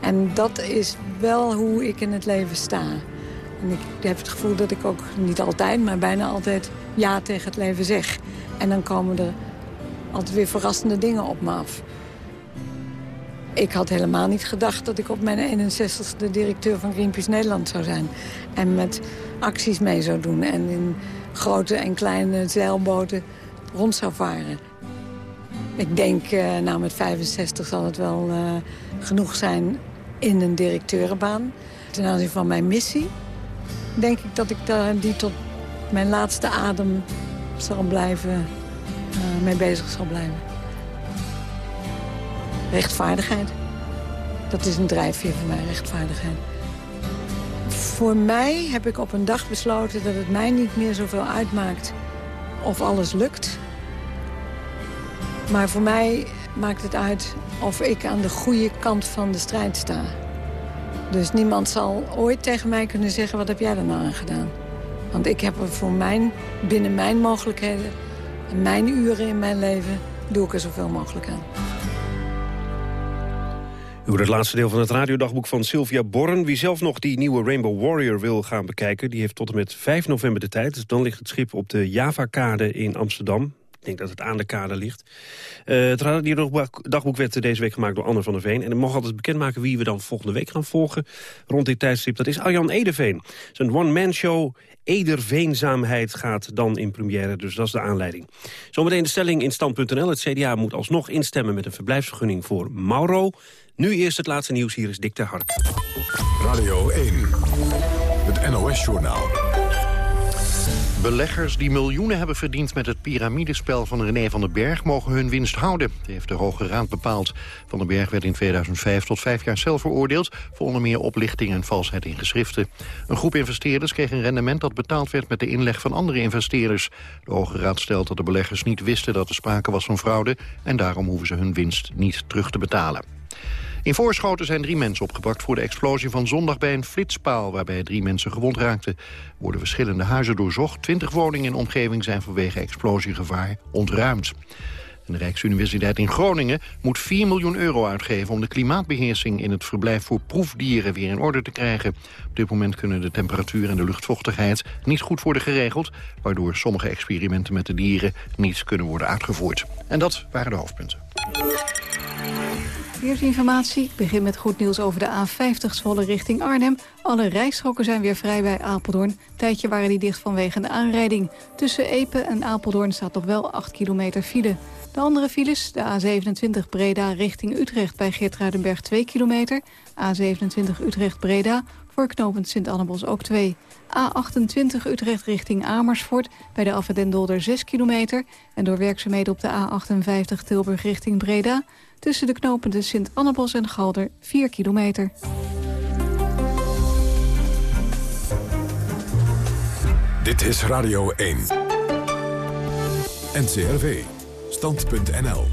En dat is wel hoe ik in het leven sta. En ik heb het gevoel dat ik ook niet altijd, maar bijna altijd ja tegen het leven zeg. En dan komen er altijd weer verrassende dingen op me af. Ik had helemaal niet gedacht dat ik op mijn 61ste directeur van Greenpeace Nederland zou zijn. En met acties mee zou doen en in grote en kleine zeilboten rond zou varen. Ik denk, uh, nou met 65 zal het wel uh, genoeg zijn in een directeurenbaan. Ten aanzien van mijn missie denk ik dat ik daar die tot mijn laatste adem zal blijven, uh, mee bezig zal blijven. Rechtvaardigheid. Dat is een drijfveer voor mij, rechtvaardigheid. Voor mij heb ik op een dag besloten dat het mij niet meer zoveel uitmaakt of alles lukt. Maar voor mij maakt het uit of ik aan de goede kant van de strijd sta. Dus niemand zal ooit tegen mij kunnen zeggen, wat heb jij er nou aan gedaan? Want ik heb er voor mijn, binnen mijn mogelijkheden en mijn uren in mijn leven, doe ik er zoveel mogelijk aan. U het laatste deel van het radiodagboek van Sylvia Borren. Wie zelf nog die nieuwe Rainbow Warrior wil gaan bekijken... die heeft tot en met 5 november de tijd. Dan ligt het schip op de Javakade in Amsterdam. Ik denk dat het aan de kade ligt. Uh, het radiodagboek werd deze week gemaakt door Anne van der Veen. En ik mag altijd bekendmaken wie we dan volgende week gaan volgen... rond dit tijdstip. Dat is Arjan Edeveen. Zijn one-man-show Ederveenzaamheid gaat dan in première, dus dat is de aanleiding. Zometeen de stelling in stand.nl. Het CDA moet alsnog instemmen met een verblijfsvergunning voor Mauro. Nu eerst het laatste nieuws, hier is Dick ter Hart. Radio 1, het NOS-journaal. Beleggers die miljoenen hebben verdiend met het piramidespel van René van den Berg mogen hun winst houden. Dat heeft de Hoge Raad bepaald. Van den Berg werd in 2005 tot vijf jaar cel veroordeeld voor onder meer oplichting en valsheid in geschriften. Een groep investeerders kreeg een rendement dat betaald werd met de inleg van andere investeerders. De Hoge Raad stelt dat de beleggers niet wisten dat er sprake was van fraude en daarom hoeven ze hun winst niet terug te betalen. In Voorschoten zijn drie mensen opgepakt voor de explosie van zondag bij een flitspaal... waarbij drie mensen gewond raakten. Er worden verschillende huizen doorzocht. Twintig woningen in de omgeving zijn vanwege explosiegevaar ontruimd. de Rijksuniversiteit in Groningen moet 4 miljoen euro uitgeven... om de klimaatbeheersing in het verblijf voor proefdieren weer in orde te krijgen. Op dit moment kunnen de temperatuur en de luchtvochtigheid niet goed worden geregeld... waardoor sommige experimenten met de dieren niet kunnen worden uitgevoerd. En dat waren de hoofdpunten. Verkeersinformatie. Ik begin met goed nieuws over de A50 Zwolle richting Arnhem. Alle rijstroken zijn weer vrij bij Apeldoorn. Tijdje waren die dicht vanwege de aanrijding. Tussen Epe en Apeldoorn staat nog wel 8 kilometer file. De andere files, de A27 Breda richting Utrecht bij Geertruidenberg 2 kilometer. A27 Utrecht-Breda voor knooppunt Sint-Annebos ook 2. A28 Utrecht richting Amersfoort bij de Afwedendolder 6 kilometer. En door werkzaamheden op de A58 Tilburg richting Breda... tussen de knopende Sint-Annebos en Galder 4 kilometer. Dit is Radio 1. NCRV. Stand.nl.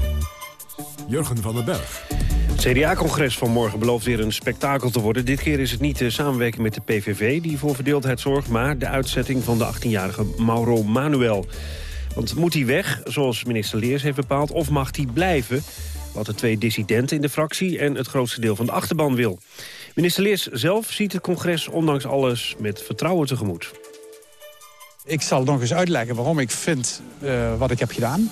Jurgen van den Berg. Het CDA-congres van morgen belooft weer een spektakel te worden. Dit keer is het niet de samenwerking met de PVV die voor verdeeldheid zorgt... maar de uitzetting van de 18-jarige Mauro Manuel. Want moet hij weg, zoals minister Leers heeft bepaald, of mag hij blijven? Wat de twee dissidenten in de fractie en het grootste deel van de achterban wil. Minister Leers zelf ziet het congres ondanks alles met vertrouwen tegemoet. Ik zal nog eens uitleggen waarom ik vind uh, wat ik heb gedaan.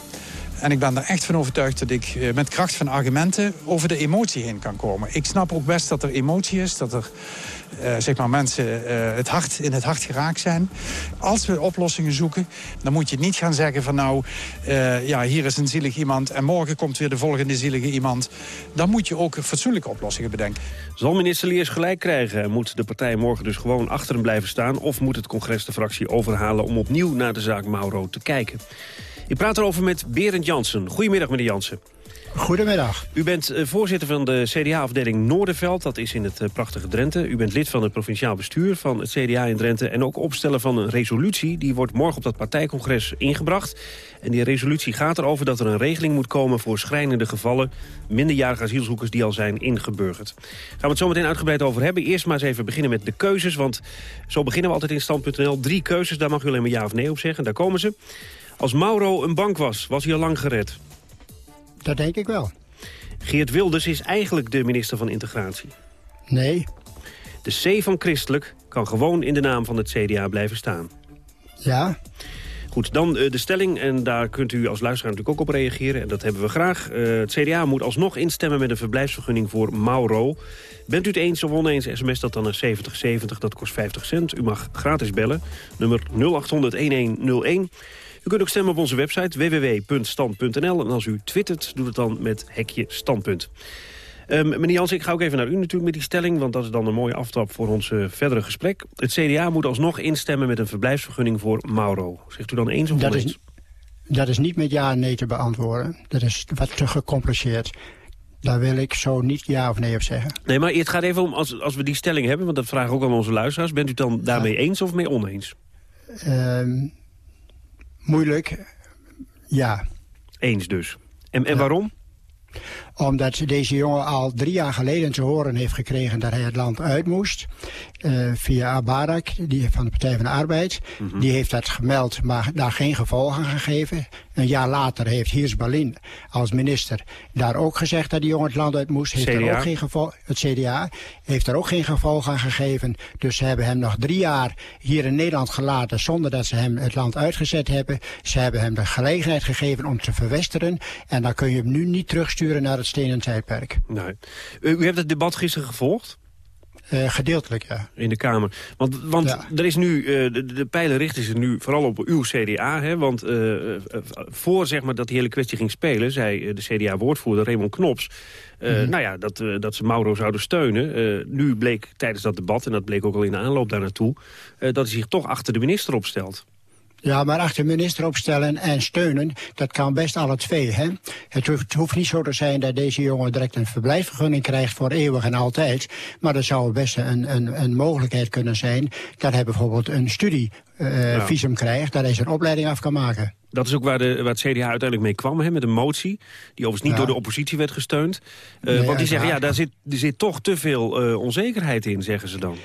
En ik ben er echt van overtuigd dat ik uh, met kracht van argumenten over de emotie heen kan komen. Ik snap ook best dat er emotie is, dat er uh, zeg maar mensen uh, het hart, in het hart geraakt zijn. Als we oplossingen zoeken, dan moet je niet gaan zeggen van nou, ja, hier is een zielig iemand en morgen komt weer de volgende zielige iemand. Dan moet je ook fatsoenlijke oplossingen bedenken. Zal minister Leers gelijk krijgen? Moet de partij morgen dus gewoon achter hem blijven staan? Of moet het congres de fractie overhalen om opnieuw naar de zaak Mauro te kijken? Ik praat erover met Berend Jansen. Goedemiddag, meneer Jansen. Goedemiddag. U bent uh, voorzitter van de CDA-afdeling Noorderveld. Dat is in het uh, prachtige Drenthe. U bent lid van het provinciaal bestuur van het CDA in Drenthe... en ook opsteller van een resolutie. Die wordt morgen op dat partijcongres ingebracht. En die resolutie gaat erover dat er een regeling moet komen... voor schrijnende gevallen minderjarige asielzoekers die al zijn ingeburgerd. Gaan we het zo meteen uitgebreid over hebben. Eerst maar eens even beginnen met de keuzes. Want zo beginnen we altijd in stand.nl. Drie keuzes, daar mag u alleen maar ja of nee op zeggen. Daar komen ze. Als Mauro een bank was, was hij al lang gered. Dat denk ik wel. Geert Wilders is eigenlijk de minister van Integratie. Nee. De C van christelijk kan gewoon in de naam van het CDA blijven staan. Ja. Goed, dan de stelling. En daar kunt u als luisteraar natuurlijk ook op reageren. En dat hebben we graag. Uh, het CDA moet alsnog instemmen met een verblijfsvergunning voor Mauro. Bent u het eens of oneens, sms dat dan naar 7070. Dat kost 50 cent. U mag gratis bellen. Nummer 0800-1101. U kunt ook stemmen op onze website www.stand.nl. En als u twittert, doe het dan met hekje standpunt. Um, meneer Jans, ik ga ook even naar u natuurlijk met die stelling... want dat is dan een mooie aftrap voor ons uh, verdere gesprek. Het CDA moet alsnog instemmen met een verblijfsvergunning voor Mauro. Zegt u dan eens of dat? Is, dat is niet met ja en nee te beantwoorden. Dat is wat te gecompliceerd. Daar wil ik zo niet ja of nee op zeggen. Nee, maar het gaat even om, als, als we die stelling hebben... want dat vragen ook aan onze luisteraars... bent u dan daarmee ja. eens of mee oneens? Um, moeilijk, ja. Eens dus. En, en ja. waarom? Omdat deze jongen al drie jaar geleden te horen heeft gekregen dat hij het land uit moest. Uh, via Abarak, die van de Partij van de Arbeid. Mm -hmm. Die heeft dat gemeld, maar daar geen gevolg aan gegeven. Een jaar later heeft Hiers Berlin als minister daar ook gezegd dat die jongen het land uit moest. Heeft CDA. Er ook geen het CDA heeft er ook geen gevolg aan gegeven. Dus ze hebben hem nog drie jaar hier in Nederland gelaten zonder dat ze hem het land uitgezet hebben. Ze hebben hem de gelegenheid gegeven om te verwesteren. En dan kun je hem nu niet terugsturen naar het stenen tijdperk. Nee. U, hebt het debat gisteren gevolgd? Uh, gedeeltelijk, ja. In de Kamer. Want, want ja. er is nu, uh, de, de pijlen richten zich nu vooral op uw CDA. Hè? Want uh, voor zeg maar, dat die hele kwestie ging spelen... zei de CDA-woordvoerder Raymond Knops... Mm -hmm. nou ja, dat, dat ze Mauro zouden steunen. nu bleek tijdens dat debat, en dat bleek ook al in de aanloop daar naartoe... dat hij zich toch achter de minister opstelt. Ja, maar achter minister opstellen en steunen, dat kan best alle twee. Hè? Het, hoeft, het hoeft niet zo te zijn dat deze jongen direct een verblijfsvergunning krijgt voor eeuwig en altijd. Maar er zou best een, een, een mogelijkheid kunnen zijn dat hij bijvoorbeeld een studievisum uh, ja. krijgt, dat hij zijn opleiding af kan maken. Dat is ook waar, de, waar het CDA uiteindelijk mee kwam, hè, met een motie... die overigens niet ja. door de oppositie werd gesteund. Uh, nee, want die zeggen, ja, daar zit, er zit toch te veel uh, onzekerheid in, zeggen ze dan.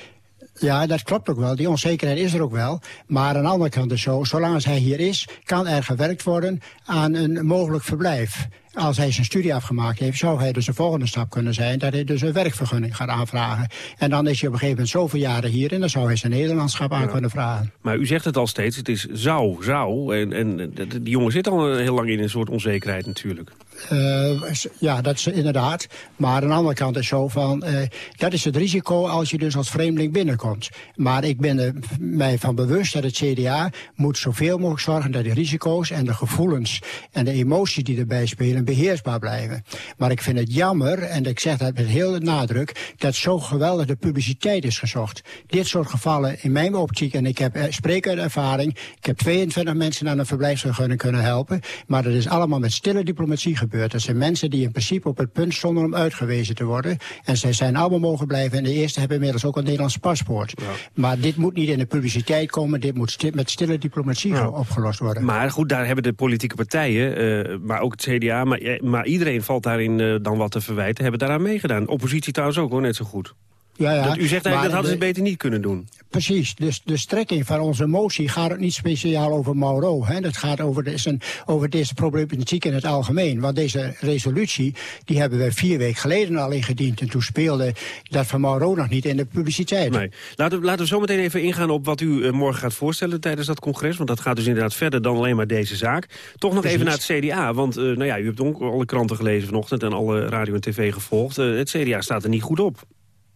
Ja, dat klopt ook wel. Die onzekerheid is er ook wel. Maar aan de andere kant is zo, zolang hij hier is... kan er gewerkt worden aan een mogelijk verblijf. Als hij zijn studie afgemaakt heeft, zou hij dus de volgende stap kunnen zijn... dat hij dus een werkvergunning gaat aanvragen. En dan is hij op een gegeven moment zoveel jaren hier... en dan zou hij zijn Nederlandschap aan ja. kunnen vragen. Maar u zegt het al steeds, het is zou, zou. En, en die jongen zit al heel lang in een soort onzekerheid natuurlijk. Uh, ja, dat is inderdaad. Maar aan de andere kant is zo van... Uh, dat is het risico als je dus als vreemdeling binnenkomt. Maar ik ben er mij van bewust dat het CDA moet zoveel mogelijk zorgen... dat de risico's en de gevoelens en de emoties die erbij spelen... beheersbaar blijven. Maar ik vind het jammer, en ik zeg dat met heel nadruk... dat zo geweldig de publiciteit is gezocht. Dit soort gevallen in mijn optiek, en ik heb eh, spreek uit ervaring... ik heb 22 mensen aan een verblijfsvergunning kunnen helpen... maar dat is allemaal met stille diplomatie gebeurd. Dat zijn mensen die in principe op het punt stonden om uitgewezen te worden. En zij zijn allemaal mogen blijven. En de eerste hebben inmiddels ook een Nederlands paspoort. Maar dit moet niet in de publiciteit komen. Dit moet met stille diplomatie opgelost worden. Maar goed, daar hebben de politieke partijen, uh, maar ook het CDA... maar, eh, maar iedereen valt daarin uh, dan wat te verwijten, hebben daaraan meegedaan. Oppositie trouwens ook hoor, net zo goed. Ja, ja, dat, u zegt eigenlijk dat hadden ze beter niet kunnen doen. Precies, dus de strekking van onze motie gaat het niet speciaal over Mauro. Hè. Dat gaat over, de, over deze problematiek in het algemeen. Want deze resolutie, die hebben we vier weken geleden al ingediend. En toen speelde dat van Mauro nog niet in de publiciteit. Nee. Laten, we, laten we zo meteen even ingaan op wat u uh, morgen gaat voorstellen tijdens dat congres. Want dat gaat dus inderdaad verder dan alleen maar deze zaak. Toch nog even naar het CDA. Want uh, nou ja, u hebt ook alle kranten gelezen vanochtend en alle radio en tv gevolgd. Uh, het CDA staat er niet goed op.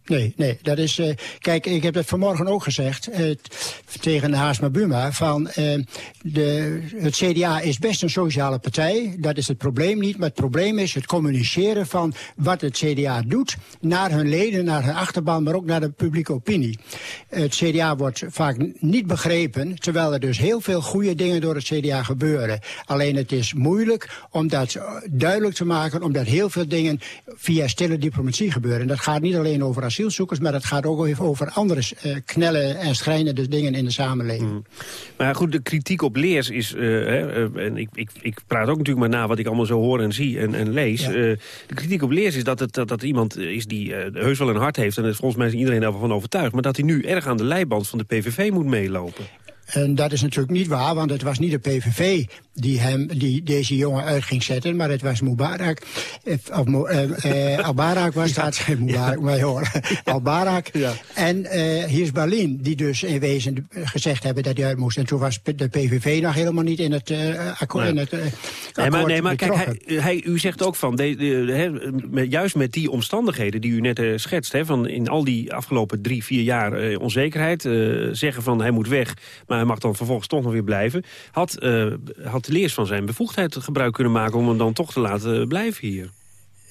Nee, nee, dat is... Uh, kijk, ik heb het vanmorgen ook gezegd uh, tegen Haasma Buma... van uh, de, het CDA is best een sociale partij. Dat is het probleem niet. Maar het probleem is het communiceren van wat het CDA doet... naar hun leden, naar hun achterban, maar ook naar de publieke opinie. Het CDA wordt vaak niet begrepen... terwijl er dus heel veel goede dingen door het CDA gebeuren. Alleen het is moeilijk om dat duidelijk te maken... omdat heel veel dingen via stille diplomatie gebeuren. En dat gaat niet alleen over asielzoekers, maar het gaat ook even over andere uh, knellen en schrijnende dingen in de samenleving. Mm. Maar goed, de kritiek op leers is, uh, hè, uh, en ik, ik, ik praat ook natuurlijk maar na wat ik allemaal zo hoor en zie en, en lees. de kritiek op leers is dat het dat, dat iemand is die heus wel een hart heeft, en volgens mij is iedereen daarvan overtuigd, maar dat hij nu erg aan de leiband van de PVV moet meelopen. En dat is natuurlijk niet waar, want het was niet de PVV die, hem, die deze jongen uit ging zetten, maar het was Mubarak. Of, uh, Al-Barak was dat, geen Mubarak, maar hoor. Al-Barak. Ja. En hier is Berlin, die dus in wezen gezegd hebben dat hij uit moest. En toen was de PVV nog helemaal niet in het, akkoord, nee. in het nee, maar, nee, maar kijk, hij, hij, u zegt ook van, de, de, juist met die omstandigheden die u net uh, schetst, hè, van in al die afgelopen drie, vier jaar uh, onzekerheid, uh, zeggen van hij moet weg, maar hij mag dan vervolgens toch nog weer blijven, had, had Leers van zijn bevoegdheid gebruik kunnen maken... om hem dan toch te laten blijven hier.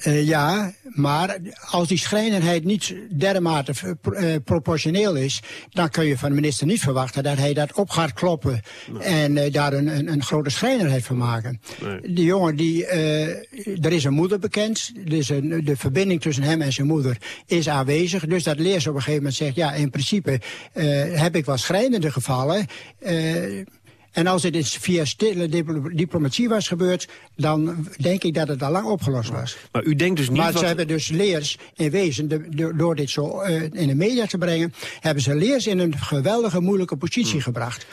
Uh, ja, maar als die schrijnendheid niet dermate uh, proportioneel is... dan kun je van de minister niet verwachten dat hij dat op gaat kloppen... Nee. en uh, daar een, een, een, grote schrijnendheid van maken. Nee. Die jongen, die, er is een moeder bekend. Dus een, de verbinding tussen hem en zijn moeder is aanwezig. Dus dat leers op een gegeven moment zegt... ja, in principe heb ik wat schrijnende gevallen... En als het via stille diplomatie was gebeurd... dan denk ik dat het al lang opgelost was. Maar u denkt dus niet... Maar wat... ze hebben dus leers in wezen, de, de, door dit zo uh, in de media te brengen... hebben ze leers in een geweldige moeilijke positie hmm. gebracht.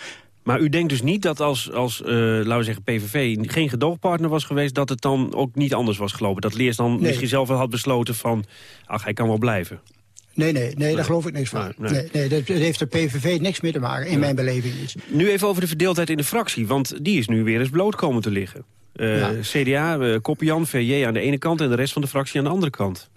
Maar u denkt dus niet dat als, als uh, laten we zeggen, PVV geen gedoogpartner was geweest... dat het dan ook niet anders was gelopen? Dat Leers dan nee. misschien zelf wel had besloten van... ach, hij kan wel blijven. Nee, nee, nee, daar geloof ik niks van. Nee, nee. nee dat heeft de PVV niks meer te maken, in ja. mijn beleving niet. Nu even over de verdeeldheid in de fractie, want die is nu weer eens bloot komen te liggen. Uh, ja. CDA, uh, Koppian, VJ aan de ene kant en de rest van de fractie aan de andere kant.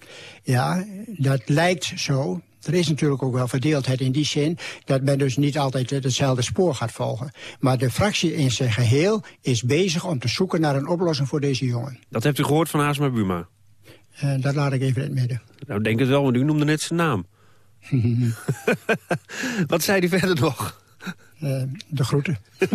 Ja, dat lijkt zo. Er is natuurlijk ook wel verdeeldheid in die zin dat men dus niet altijd hetzelfde spoor gaat volgen. Maar de fractie in zijn geheel is bezig om te zoeken naar een oplossing voor deze jongen. Dat hebt u gehoord van Haasma Buma? Uh, dat laat ik even in het midden. Nou, denk het wel, want u noemde net zijn naam. Wat zei hij verder nog? Uh, de groeten.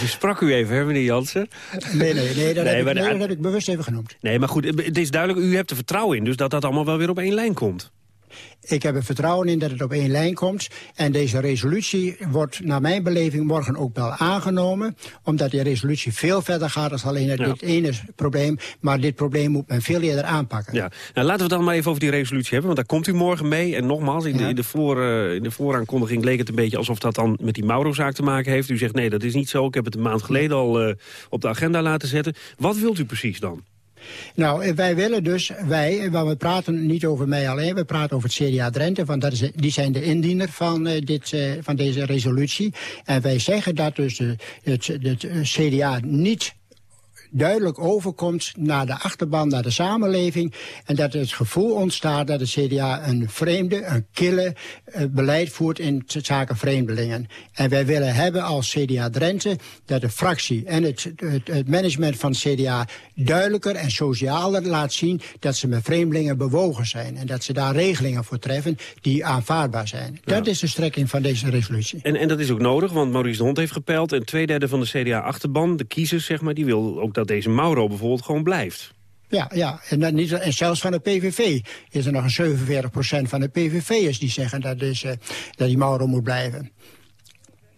dus sprak u even, hè, meneer Jansen? Nee, nee, nee, dat, nee, heb, ik, nee, dat heb ik bewust even genoemd. Nee, maar goed, het is duidelijk, u hebt er vertrouwen in... dus dat dat allemaal wel weer op één lijn komt. Ik heb er vertrouwen in dat het op één lijn komt. En deze resolutie wordt naar mijn beleving morgen ook wel aangenomen. Omdat die resolutie veel verder gaat dan alleen ja. dit ene probleem. Maar dit probleem moet men veel eerder aanpakken. Ja. Nou, laten we het dan maar even over die resolutie hebben. Want daar komt u morgen mee. En nogmaals, in de, ja. in de, voor, uh, in de vooraankondiging leek het een beetje alsof dat dan met die Mauro-zaak te maken heeft. U zegt nee, dat is niet zo. Ik heb het een maand geleden al uh, op de agenda laten zetten. Wat wilt u precies dan? Nou, wij willen dus, wij, want we praten niet over mij alleen, we praten over het CDA Drenthe, want dat is, die zijn de indiener van, uh, dit, van deze resolutie. En wij zeggen dat dus het, het CDA niet duidelijk overkomt naar de achterban, naar de samenleving. En dat het gevoel ontstaat dat de CDA een vreemde, een kille uh, beleid voert in zaken vreemdelingen. En wij willen hebben als CDA Drenthe dat de fractie en het, het, het management van CDA duidelijker en socialer laat zien dat ze met vreemdelingen bewogen zijn. En dat ze daar regelingen voor treffen die aanvaardbaar zijn. Ja. Dat is de strekking van deze resolutie. En, en dat is ook nodig, want Maurice de Hond heeft gepeld... en twee derde van de CDA-achterban, de kiezers, zeg maar... die wil ook dat deze Mauro bijvoorbeeld gewoon blijft. Ja, ja. En, dat niet, en zelfs van de PVV is er nog een 47% van de PVV'ers die zeggen dat, uh, dat die Mauro moet blijven.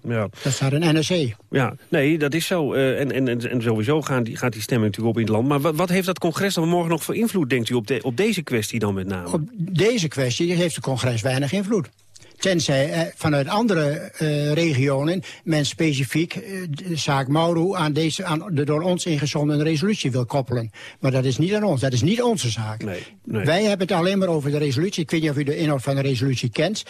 Ja. Dat staat een NRC. Ja, nee, dat is zo. Uh, en, en, en sowieso gaan die, gaat die stemming natuurlijk op in het land. Maar wat, wat heeft dat congres dan morgen nog voor invloed, denkt u, op, de, op deze kwestie dan met name? Op deze kwestie heeft het congres weinig invloed. Tenzij eh, vanuit andere uh, regionen men specifiek uh, de zaak Mauro aan, deze, aan de door ons ingezonden resolutie wil koppelen. Maar dat is niet aan ons, dat is niet onze zaak. Nee, nee. Wij hebben het alleen maar over de resolutie. Ik weet niet of u de inhoud van de resolutie kent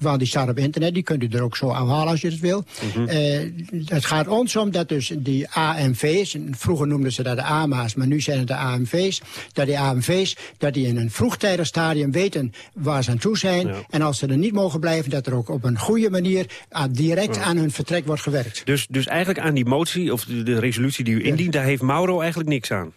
want die staat op internet, die kunt u er ook zo afhalen als je het wil. Mm -hmm. uh, het gaat ons om dat dus die AMV's, vroeger noemden ze dat de AMA's, maar nu zijn het de AMV's, dat die AMV's, dat die in een vroegtijdig stadium weten waar ze aan toe zijn. Ja. En als ze er niet mogen blijven, dat er ook op een goede manier aan, direct ja. aan hun vertrek wordt gewerkt. Dus, dus eigenlijk aan die motie, of de, de resolutie die u indient, daar heeft Mauro eigenlijk niks aan?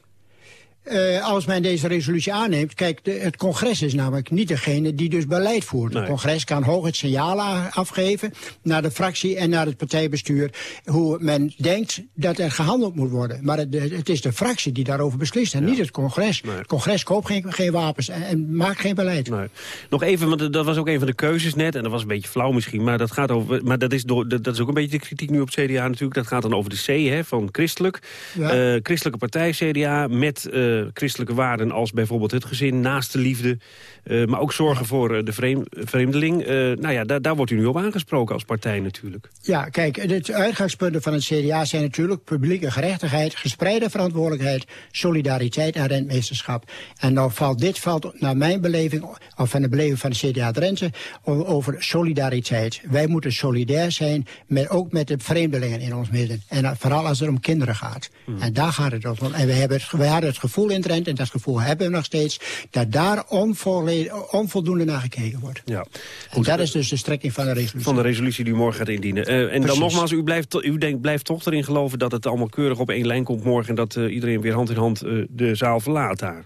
Uh, als men deze resolutie aanneemt... Kijk, de, het congres is namelijk niet degene die dus beleid voert. Nee. Het congres kan hoog het signaal afgeven naar de fractie en naar het partijbestuur... hoe men denkt dat er gehandeld moet worden. Maar het, het is de fractie die daarover beslist en ja. niet het congres. Nee. Het congres koopt geen, geen wapens en, en, maakt geen beleid. Nee. Nog even, want dat was ook een van de keuzes net... en dat was een beetje flauw misschien, maar dat, gaat over, maar dat, is, door, dat, dat is ook een beetje de kritiek nu op CDA natuurlijk. Dat gaat dan over de C hè, van christelijk. Ja. Uh, christelijke partij CDA met... Uh, christelijke waarden als bijvoorbeeld het gezin, naaste liefde... Uh, maar ook zorgen voor uh, de vreem, vreemdeling. Nou ja, daar, daar wordt u nu op aangesproken als partij natuurlijk. Ja, kijk, de uitgangspunten van het CDA zijn natuurlijk publieke gerechtigheid... gespreide verantwoordelijkheid, solidariteit en rentmeesterschap. En nou valt dit valt naar mijn beleving, of van de beleving van de CDA Drenthe... over solidariteit. Wij moeten solidair zijn, met, ook met de vreemdelingen in ons midden. En vooral als het om kinderen gaat. Hmm. En daar gaat het om. En wij, hebben het, wij hadden het gevoel in Drenthe, en dat gevoel hebben we nog steeds... dat daar onvoldoende naar gekeken wordt. Ja. En dat is dus de strekking van de resolutie. Van de resolutie die u morgen gaat indienen. Uh, en Precies. dan nogmaals, u, blijft, u denkt, blijft toch erin geloven... dat het allemaal keurig op één lijn komt morgen... en dat uh, iedereen weer hand in hand uh, de zaal verlaat daar.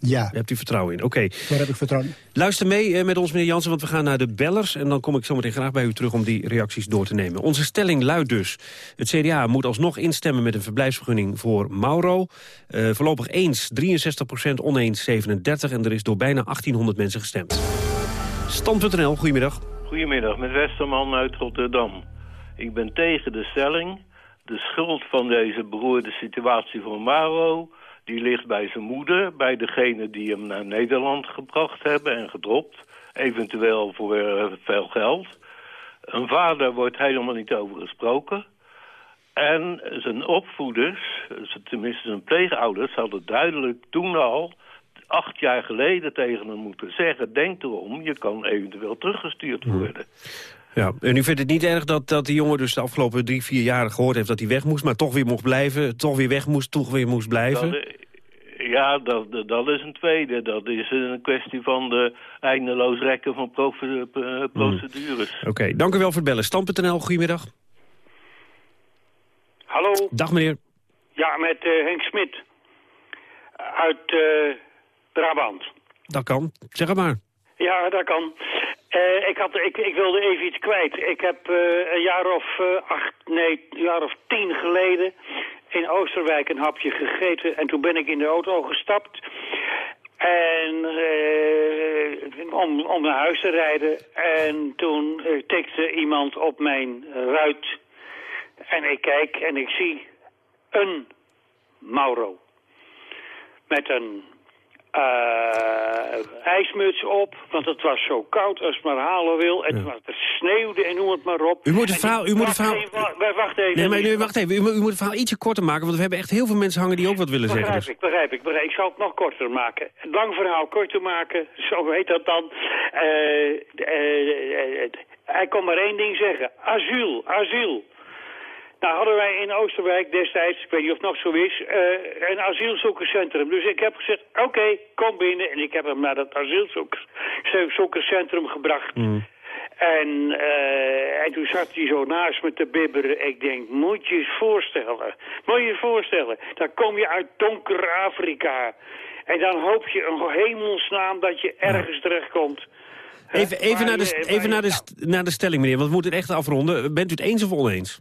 Ja. Daar hebt u vertrouwen in, oké. Okay. Daar heb ik vertrouwen in. Luister mee uh, met ons, meneer Jansen, want we gaan naar de bellers... en dan kom ik zometeen graag bij u terug om die reacties door te nemen. Onze stelling luidt dus... het CDA moet alsnog instemmen met een verblijfsvergunning voor Mauro. Uh, voorlopig eens 63% oneens 37... en er is door bijna 1800 mensen gestemd. Stand.nl, goedemiddag. Goedemiddag, met Westerman uit Rotterdam. Ik ben tegen de stelling. De schuld van deze beroerde situatie voor Mauro die ligt bij zijn moeder, bij degene die hem naar Nederland gebracht hebben en gedropt. Eventueel voor uh, veel geld. Een vader wordt helemaal niet over gesproken. En zijn opvoeders, tenminste zijn pleegouders, hadden duidelijk toen al acht jaar geleden tegen hem moeten zeggen... denk erom, je kan eventueel teruggestuurd worden. Ja, en u vindt het niet erg dat, dat die jongen dus de afgelopen drie, vier jaar gehoord heeft dat hij weg moest... maar toch weer mocht blijven, toch weer weg moest, toch weer moest blijven? Dat, ja, dat, dat is een tweede. Dat is een kwestie van de eindeloos rekken van procedures. Mm. Oké, okay, dank u wel voor het bellen. Stam.nl, goedemiddag. Hallo. Dag meneer. Ja, met uh, Henk Smit. Uit uh, Brabant. Dat kan. Zeg het maar. Ja, dat kan. Uh, ik, had, ik, ik wilde even iets kwijt. Ik heb een jaar of acht, nee, een jaar of tien geleden in Oosterwijk een hapje gegeten. En toen ben ik in de auto gestapt. En om, om naar huis te rijden. En toen tikte iemand op mijn ruit. En ik kijk en ik zie een Mauro. Met een uh, ijsmuts op, want het was zo koud als maar halen wil. En ja. het sneeuwde en noem het maar op. U moet het verhaal... U moet het verhaal... Even, wacht even. Nee, maar, nee, wacht even. U, moet het verhaal ietsje korter maken, want we hebben echt heel veel mensen hangen die ook wat willen begrijp zeggen. Dus. Ik, begrijp ik, begrijp ik. Ik zal het nog korter maken. Lang verhaal korter maken, zo heet dat dan. Uh, uh, hij kon maar één ding zeggen. Asiel, asiel. Nou hadden wij in Oosterwijk destijds, ik weet niet of het nog zo is, uh, een asielzoekerscentrum. Dus ik heb gezegd, oké, kom binnen. En ik heb hem naar dat asielzoekerscentrum gebracht. Mm. En, uh, en toen zat hij zo naast me te bibberen. Ik denk, moet je eens voorstellen. Moet je je voorstellen. Dan kom je uit donker Afrika. En dan hoop je een hemelsnaam dat je ergens terechtkomt. Even, even, naar, de, even naar, de, naar de stelling, meneer, want we moeten het echt afronden. Bent u het eens of oneens?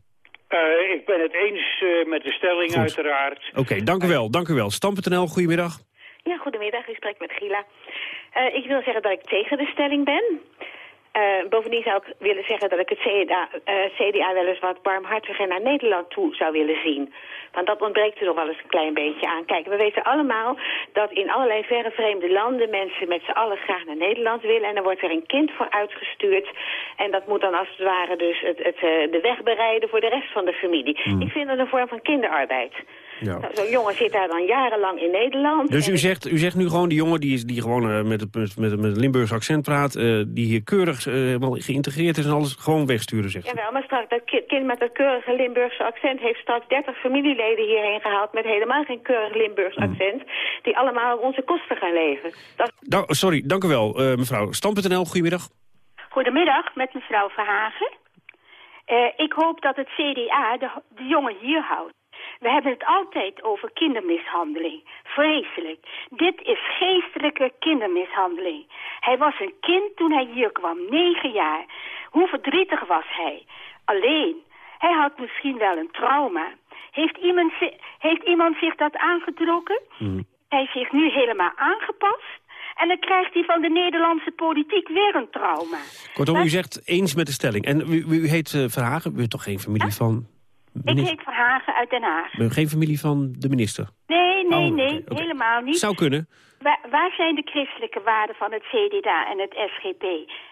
Uh, ik ben het eens uh, met de stelling, Goed. uiteraard. Oké, dank u wel, dank u wel. Stam.nl, goedemiddag. Ja, goedemiddag. Ik spreek met Gila. Uh, ik wil zeggen dat ik tegen de stelling ben. Uh, bovendien zou ik willen zeggen dat ik het CDA, uh, CDA wel eens wat barmhartiger naar Nederland toe zou willen zien. Want dat ontbreekt er nog wel eens een klein beetje aan. Kijk, we weten allemaal dat in allerlei verre vreemde landen mensen met z'n allen graag naar Nederland willen. En dan wordt er een kind voor uitgestuurd. En dat moet dan als het ware dus het, het, uh, de weg bereiden voor de rest van de familie. Mm. Ik vind dat een vorm van kinderarbeid. Ja. Nou, Zo'n jongen zit daar dan jarenlang in Nederland. Dus u zegt, u zegt nu gewoon die jongen die, is, die gewoon uh, met, het, met, met, met een Limburgs accent praat... Uh, die hier keurig uh, helemaal geïntegreerd is en alles gewoon wegsturen, zegt u. Jawel, maar straks dat ki- kind met dat keurige Limburgse accent... heeft straks 30 familieleden hierheen gehaald... met helemaal geen keurig Limburgs Mm. accent... die allemaal op onze kosten gaan leven. Dat... Da sorry, dank u wel, uh, mevrouw. Stam.nl, goedemiddag. Goedemiddag, met mevrouw Verhagen. Uh, ik hoop dat het CDA de, de jongen hier houdt. We hebben het altijd over kindermishandeling. Vreselijk. Dit is geestelijke kindermishandeling. Hij was een kind toen hij hier kwam, negen jaar. Hoe verdrietig was hij? Alleen, hij had misschien wel een trauma. Heeft iemand, heeft iemand zich dat aangetrokken? Mm. Hij is zich nu helemaal aangepast. En dan krijgt hij van de Nederlandse politiek weer een trauma. Kortom, maar... u zegt eens met de stelling. En u, u heet uh, Verhagen, u bent toch geen familie van... Minister? Ik heet Verhagen uit Den Haag. Ben geen familie van de minister? Nee, nee, oh, nee, okay, okay. helemaal niet. Zou kunnen. Waar, waar, zijn de christelijke waarden van het CDA en het SGP?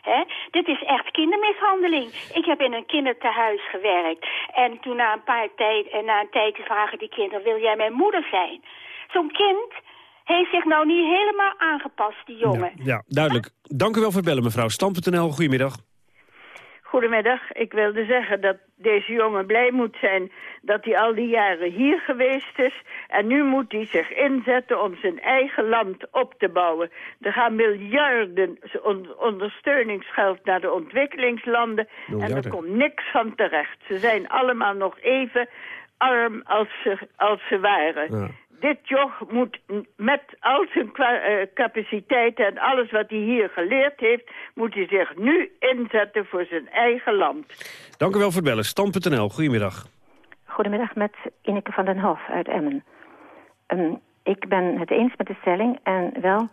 He? Dit is echt kindermishandeling. Ik heb in een kindertehuis gewerkt. En toen na een paar tijd, en na een tijdje vragen die kinderen, wil jij mijn moeder zijn? Zo'n kind heeft zich nou niet helemaal aangepast, die jongen. Ja, ja duidelijk. Dank u wel voor het bellen, mevrouw. Stam.nl, goedemiddag. Goedemiddag. Ik wilde zeggen dat deze jongen blij moet zijn dat hij al die jaren hier geweest is. En nu moet hij zich inzetten om zijn eigen land op te bouwen. Er gaan miljarden ondersteuningsgeld naar de ontwikkelingslanden. Miljarden. En er komt niks van terecht. Ze zijn allemaal nog even arm als ze, als ze waren. Ja dit joch moet met al zijn uh, capaciteiten en alles wat hij hier geleerd heeft... moet hij zich nu inzetten voor zijn eigen land. Dank u wel voor het bellen. Stam.nl, goedemiddag. Goedemiddag met Ineke van den Hof uit Emmen. Um, ik ben het eens met de stelling en wel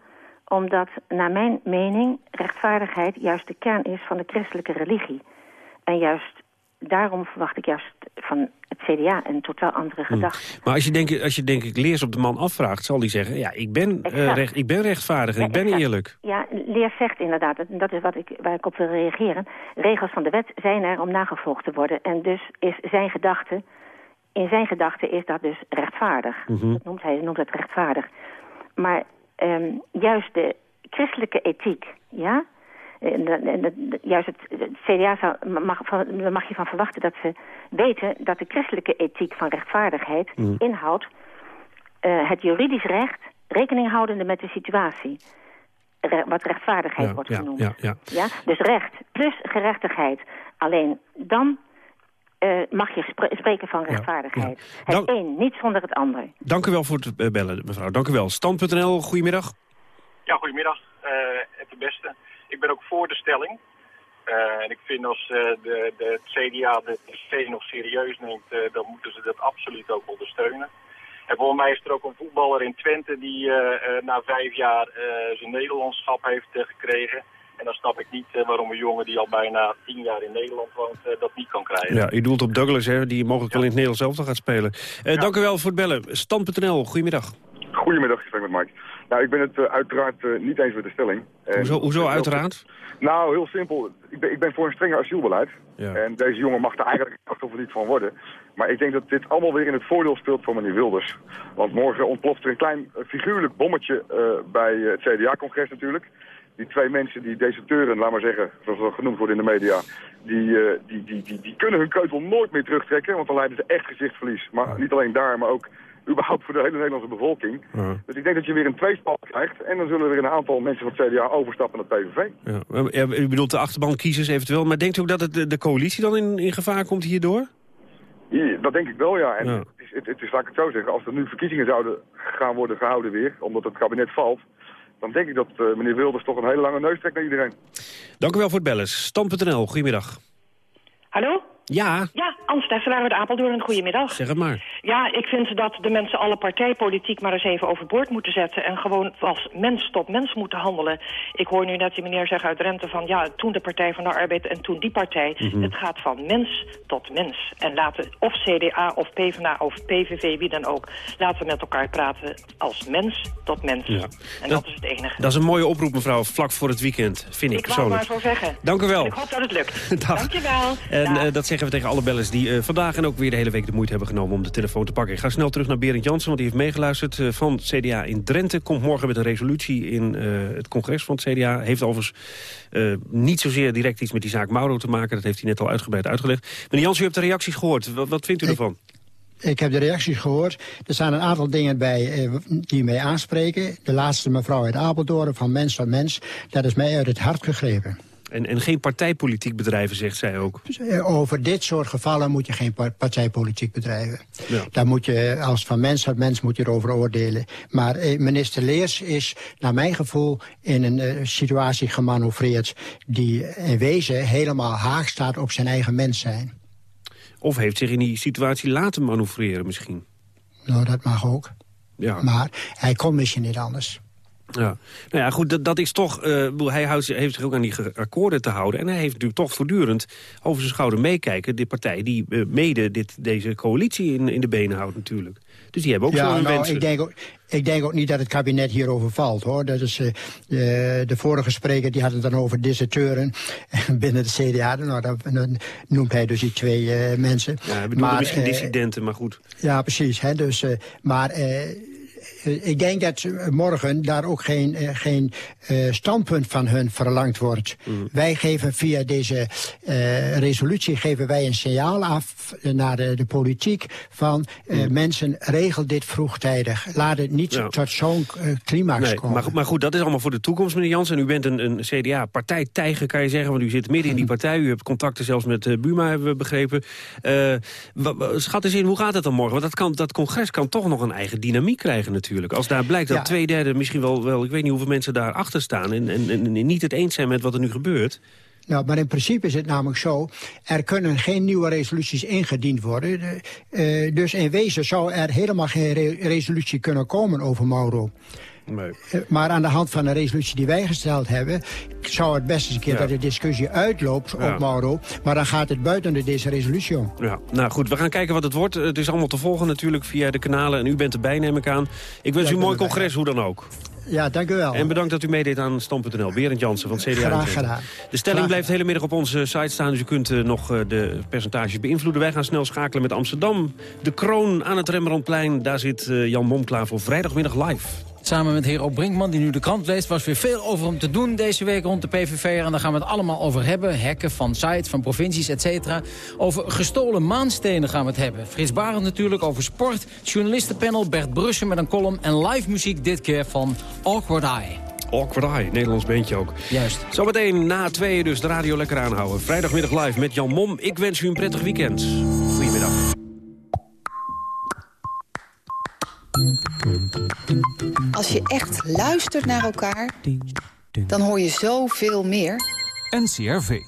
omdat naar mijn mening rechtvaardigheid juist de kern is van de christelijke religie. En juist daarom verwacht ik juist van het CDA een totaal andere gedachte. Hmm. Maar als je, denk, als je denk ik Leers op de man afvraagt, zal hij zeggen... ja, ik ben, uh, recht, ik ben rechtvaardig en ja, ik ben exact. eerlijk. Ja, Leers zegt inderdaad, en dat is wat ik, waar ik op wil reageren... regels van de wet zijn er om nagevolgd te worden. En dus is zijn gedachte, in zijn gedachte is dat dus rechtvaardig. Mhm. Mm -hmm. dat noemt hij noemt het rechtvaardig. Maar um, juist de christelijke ethiek, ja... Juist het, het CDA zou, mag, van, mag je van verwachten dat ze weten dat de christelijke ethiek van rechtvaardigheid mm. inhoudt uh, het juridisch recht rekening houdende met de situatie. Re wat rechtvaardigheid ja, wordt ja, genoemd. Ja, ja. Ja? Dus recht plus gerechtigheid. Alleen dan uh, mag je spre spreken van rechtvaardigheid. Het Dank... een, niet zonder het ander. Dank u wel voor het bellen, mevrouw. Dank u wel. Stand.nl, goedemiddag. Ja, goedemiddag. Uh, het beste. Ik ben ook voor de stelling. Uh, en ik vind als uh, de, de, het CDA de SC nog serieus neemt, uh, dan moeten ze dat absoluut ook ondersteunen. En volgens mij is er ook een voetballer in Twente die na vijf jaar zijn Nederlandschap heeft gekregen. En dan snap ik niet waarom een jongen die al bijna tien jaar in Nederland woont dat niet kan krijgen. Ja, u doelt op Douglas, hè, die mogelijk ja. wel in het Nederlands zelf gaat spelen. Ja. Dank u wel voor het bellen. Stand.nl, goedemiddag. Goedemiddag, ik spreek met Mike. Nou, ik ben het uh, uiteraard uh, niet eens met de stelling. Hoezo, hoezo uiteraard? Nou, heel simpel. Ik ben, ik ben voor een strenger asielbeleid. Ja. En deze jongen mag er eigenlijk of niet van worden. Maar ik denk dat dit allemaal weer in het voordeel speelt van meneer Wilders. Want morgen ontploft er een klein uh, figuurlijk bommetje bij het CDA-congres natuurlijk. die twee mensen, die deserteuren, laat maar zeggen, zoals dat genoemd wordt in de media, die, eh, die, die, die, die kunnen hun keutel nooit meer terugtrekken, want dan leiden ze echt gezichtsverlies. Maar niet alleen daar, maar ook überhaupt voor de hele Nederlandse bevolking. Dus ik denk dat je weer een tweespal krijgt en dan zullen er weer een aantal mensen van het CDA overstappen naar het PVV. Ja. U bedoelt de achterbankiezers eventueel, maar denkt u ook dat het de, de coalitie dan in, in gevaar komt hierdoor? Ja, dat denk ik wel, ja. En Het, is, het, het is, laat ik het zo zeggen, als er nu verkiezingen zouden gaan worden gehouden weer, omdat het kabinet valt, dan denk ik dat eh, meneer Wilders toch een hele lange neus trekt naar iedereen. Dank u wel voor het bellen. Stam.nl, goedemiddag. Hallo? Ja, Ja, Ans Tesselaar uit Apeldoorn, goedemiddag. zeg het maar. Ja, ik vind dat de mensen alle partijpolitiek maar eens even overboord moeten zetten... en gewoon als mens tot mens moeten handelen. Ik hoor nu net die meneer zeggen uit Drenthe van... ja, toen de Partij van de Arbeid en toen die partij. Mhm. Het gaat van mens tot mens. En laten of CDA of PvdA of PVV, wie dan ook... laten we met elkaar praten als mens tot mens. Ja. En dat, is het enige. Dat is een mooie oproep, mevrouw, vlak voor het weekend, vind ik, ik wou persoonlijk. maar zo zeggen. Dank u wel. Ik hoop dat het lukt. Dag. Dankjewel. En Dag. eh, dat zeggen we tegen alle bellers die eh, vandaag en ook weer de hele week de moeite hebben genomen om de telefoon te pakken. Ik ga snel terug naar Berend Jansen, want die heeft meegeluisterd eh, van CDA in Drenthe. Komt morgen met een resolutie in eh, het congres van het CDA. Heeft overigens niet zozeer direct iets met die zaak Mauro te maken. Dat heeft hij net al uitgebreid uitgelegd. Meneer Jansen, u hebt de reacties gehoord. Wat, wat vindt u ervan? Ik heb de reacties gehoord. Er staan een aantal dingen bij eh, die mij aanspreken. De laatste mevrouw uit Apeldoorn, van mens tot mens. Dat is mij uit het hart gegrepen. En, en geen partijpolitiek bedrijven, zegt zij ook. Over dit soort gevallen moet je geen par- partijpolitiek bedrijven. Ja. Daar moet je, als van mens tot mens, moet je erover oordelen. Maar eh, minister Leers is, naar mijn gevoel, in een eh, situatie gemanoeuvreerd... die in wezen helemaal haak staat op zijn eigen mens zijn. Of heeft zich in die situatie laten manoeuvreren misschien. Nou, dat mag ook. Ja. Maar hij kon misschien niet anders. Ja. Nou ja, goed, dat, dat is toch... eh, hij houdt, heeft zich ook aan die akkoorden te houden. En hij heeft natuurlijk toch voortdurend over zijn schouder meekijken. De partij die eh, mede dit, deze coalitie in, in de benen houdt natuurlijk. Dus die hebben ook ja, zo hun nou, wensen. ik denk, ook, ik denk ook niet dat het kabinet hierover valt, hoor. Dat is, eh, de, vorige spreker die had het dan over deserteuren binnen de CDA. Nou, dat, dan noemt hij dus die twee mensen. Ja, hij bedoelde misschien dissidenten, maar goed. Ja, precies. Hè, dus, maar ik denk dat eh, morgen daar ook geen, eh, geen eh, standpunt van hun verlangd wordt. Mm. Wij geven via deze eh, resolutie geven wij een signaal af naar de, de politiek van eh, mensen regel dit vroegtijdig. Laat het niet tot zo'n eh, climax Nee, komen. maar, goed- maar goed, dat is allemaal voor de toekomst, meneer Jansen. U bent een, een CDA-partijtijger, kan je zeggen. Want u zit midden in die partij. U hebt contacten zelfs met eh, Buma, hebben we begrepen. Eh, schat eens in, hoe gaat het dan morgen? Want dat, kan, dat congres kan toch nog een eigen dynamiek krijgen natuurlijk. Als daar blijkt dat Ja. twee derde, misschien wel, wel... ik weet niet hoeveel mensen daar achter staan... En, en, en, niet het eens zijn met wat er nu gebeurt... Nou, maar in principe is het namelijk zo... er kunnen geen nieuwe resoluties ingediend worden. De- eh, dus in wezen zou er helemaal geen re- resolutie kunnen komen over Mauro. Nee. Eh, Maar aan de hand van de resolutie die wij gesteld hebben... zou het best eens een keer Ja. dat de discussie uitloopt Ja. op Mauro. Maar dan gaat het buiten de- deze resolutie om. Ja, nou goed, we gaan kijken wat het wordt. Het is allemaal te volgen natuurlijk via de kanalen. En u bent erbij, neem ik aan. Ik wens Ja, u een mooi congres, hoe dan ook. Ja, dank u wel. En bedankt dat u meedeed aan Stand.nl. Berend Jansen van CDA. Graag gedaan. De stelling blijft de hele middag op onze site staan. Dus u kunt eh, nog eh, de percentages beïnvloeden. Wij gaan snel schakelen met Amsterdam. De kroon aan het Rembrandtplein. Daar zit Jan Mom klaar voor vrijdagmiddag live. Samen met Hero Brinkman, die nu de krant leest... was weer veel over hem te doen deze week rond de PVV. En daar gaan we het allemaal over hebben. Hekken van sites, van provincies, et cetera. Over gestolen maanstenen gaan we het hebben. Frits Barend natuurlijk over sport. Journalistenpanel Bert Brussen met een column. En live muziek dit keer van Awkward Eye. Awkward Eye, Nederlands beentje ook. Juist. Zometeen na tweeën dus de radio lekker aanhouden. Vrijdagmiddag live met Jan Mom. Ik wens u een prettig weekend. Als je echt luistert naar elkaar, dan hoor je zoveel meer. NCRV.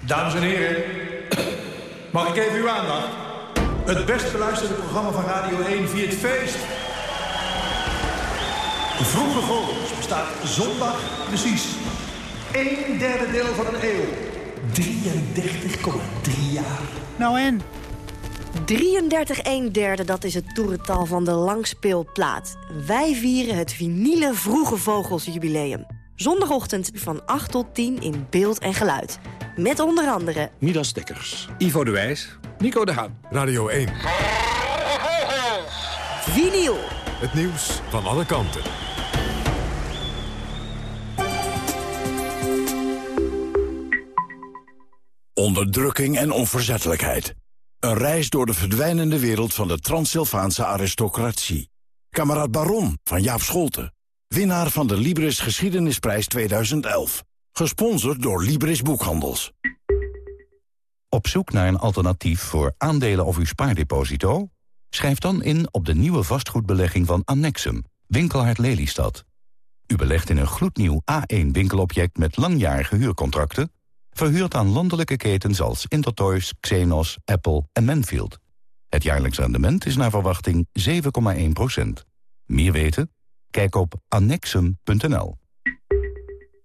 Dames en heren, mag ik even uw aandacht? Het best beluisterde programma van Radio 1 via het feest. Vroege Vogels bestaat zondag precies een derde deel van een eeuw. 33,3 jaar. Nou en? 33 1 derde, dat is het toerental van de langspeelplaat. Wij vieren het vinyle Vroege Vogels jubileum. Zondagochtend van 8 tot 10 in beeld en geluid. Met onder andere... Midas Dekkers, Ivo de Wijs, Nico de Haan. Radio 1. Vinyl. Het nieuws van alle kanten. Onderdrukking en onverzettelijkheid. Een reis door de verdwijnende wereld van de Transsylvaanse aristocratie. Kameraad Baron van Jaap Scholten. Winnaar van de Libris Geschiedenisprijs 2011. Gesponsord door Libris Boekhandels. Op zoek naar een alternatief voor aandelen of uw spaardeposito? Schrijf dan in op de nieuwe vastgoedbelegging van Annexum, Winkelhard Lelystad. U belegt in een gloednieuw A1-winkelobject met langjarige huurcontracten... verhuurd aan landelijke ketens als Intertoys, Xenos, Apple en Manfield. Het jaarlijks rendement is naar verwachting 7,1% Meer weten? Kijk op annexum.nl.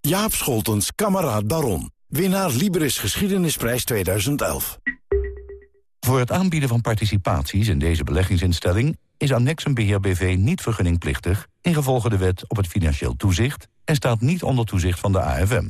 Jaap Scholtens, kameraad Baron. Winnaar Libris Geschiedenisprijs 2011. Voor het aanbieden van participaties in deze beleggingsinstelling... is Annexum Beheer BV niet vergunningplichtig... ingevolge de wet op het financieel toezicht... en staat niet onder toezicht van de AFM.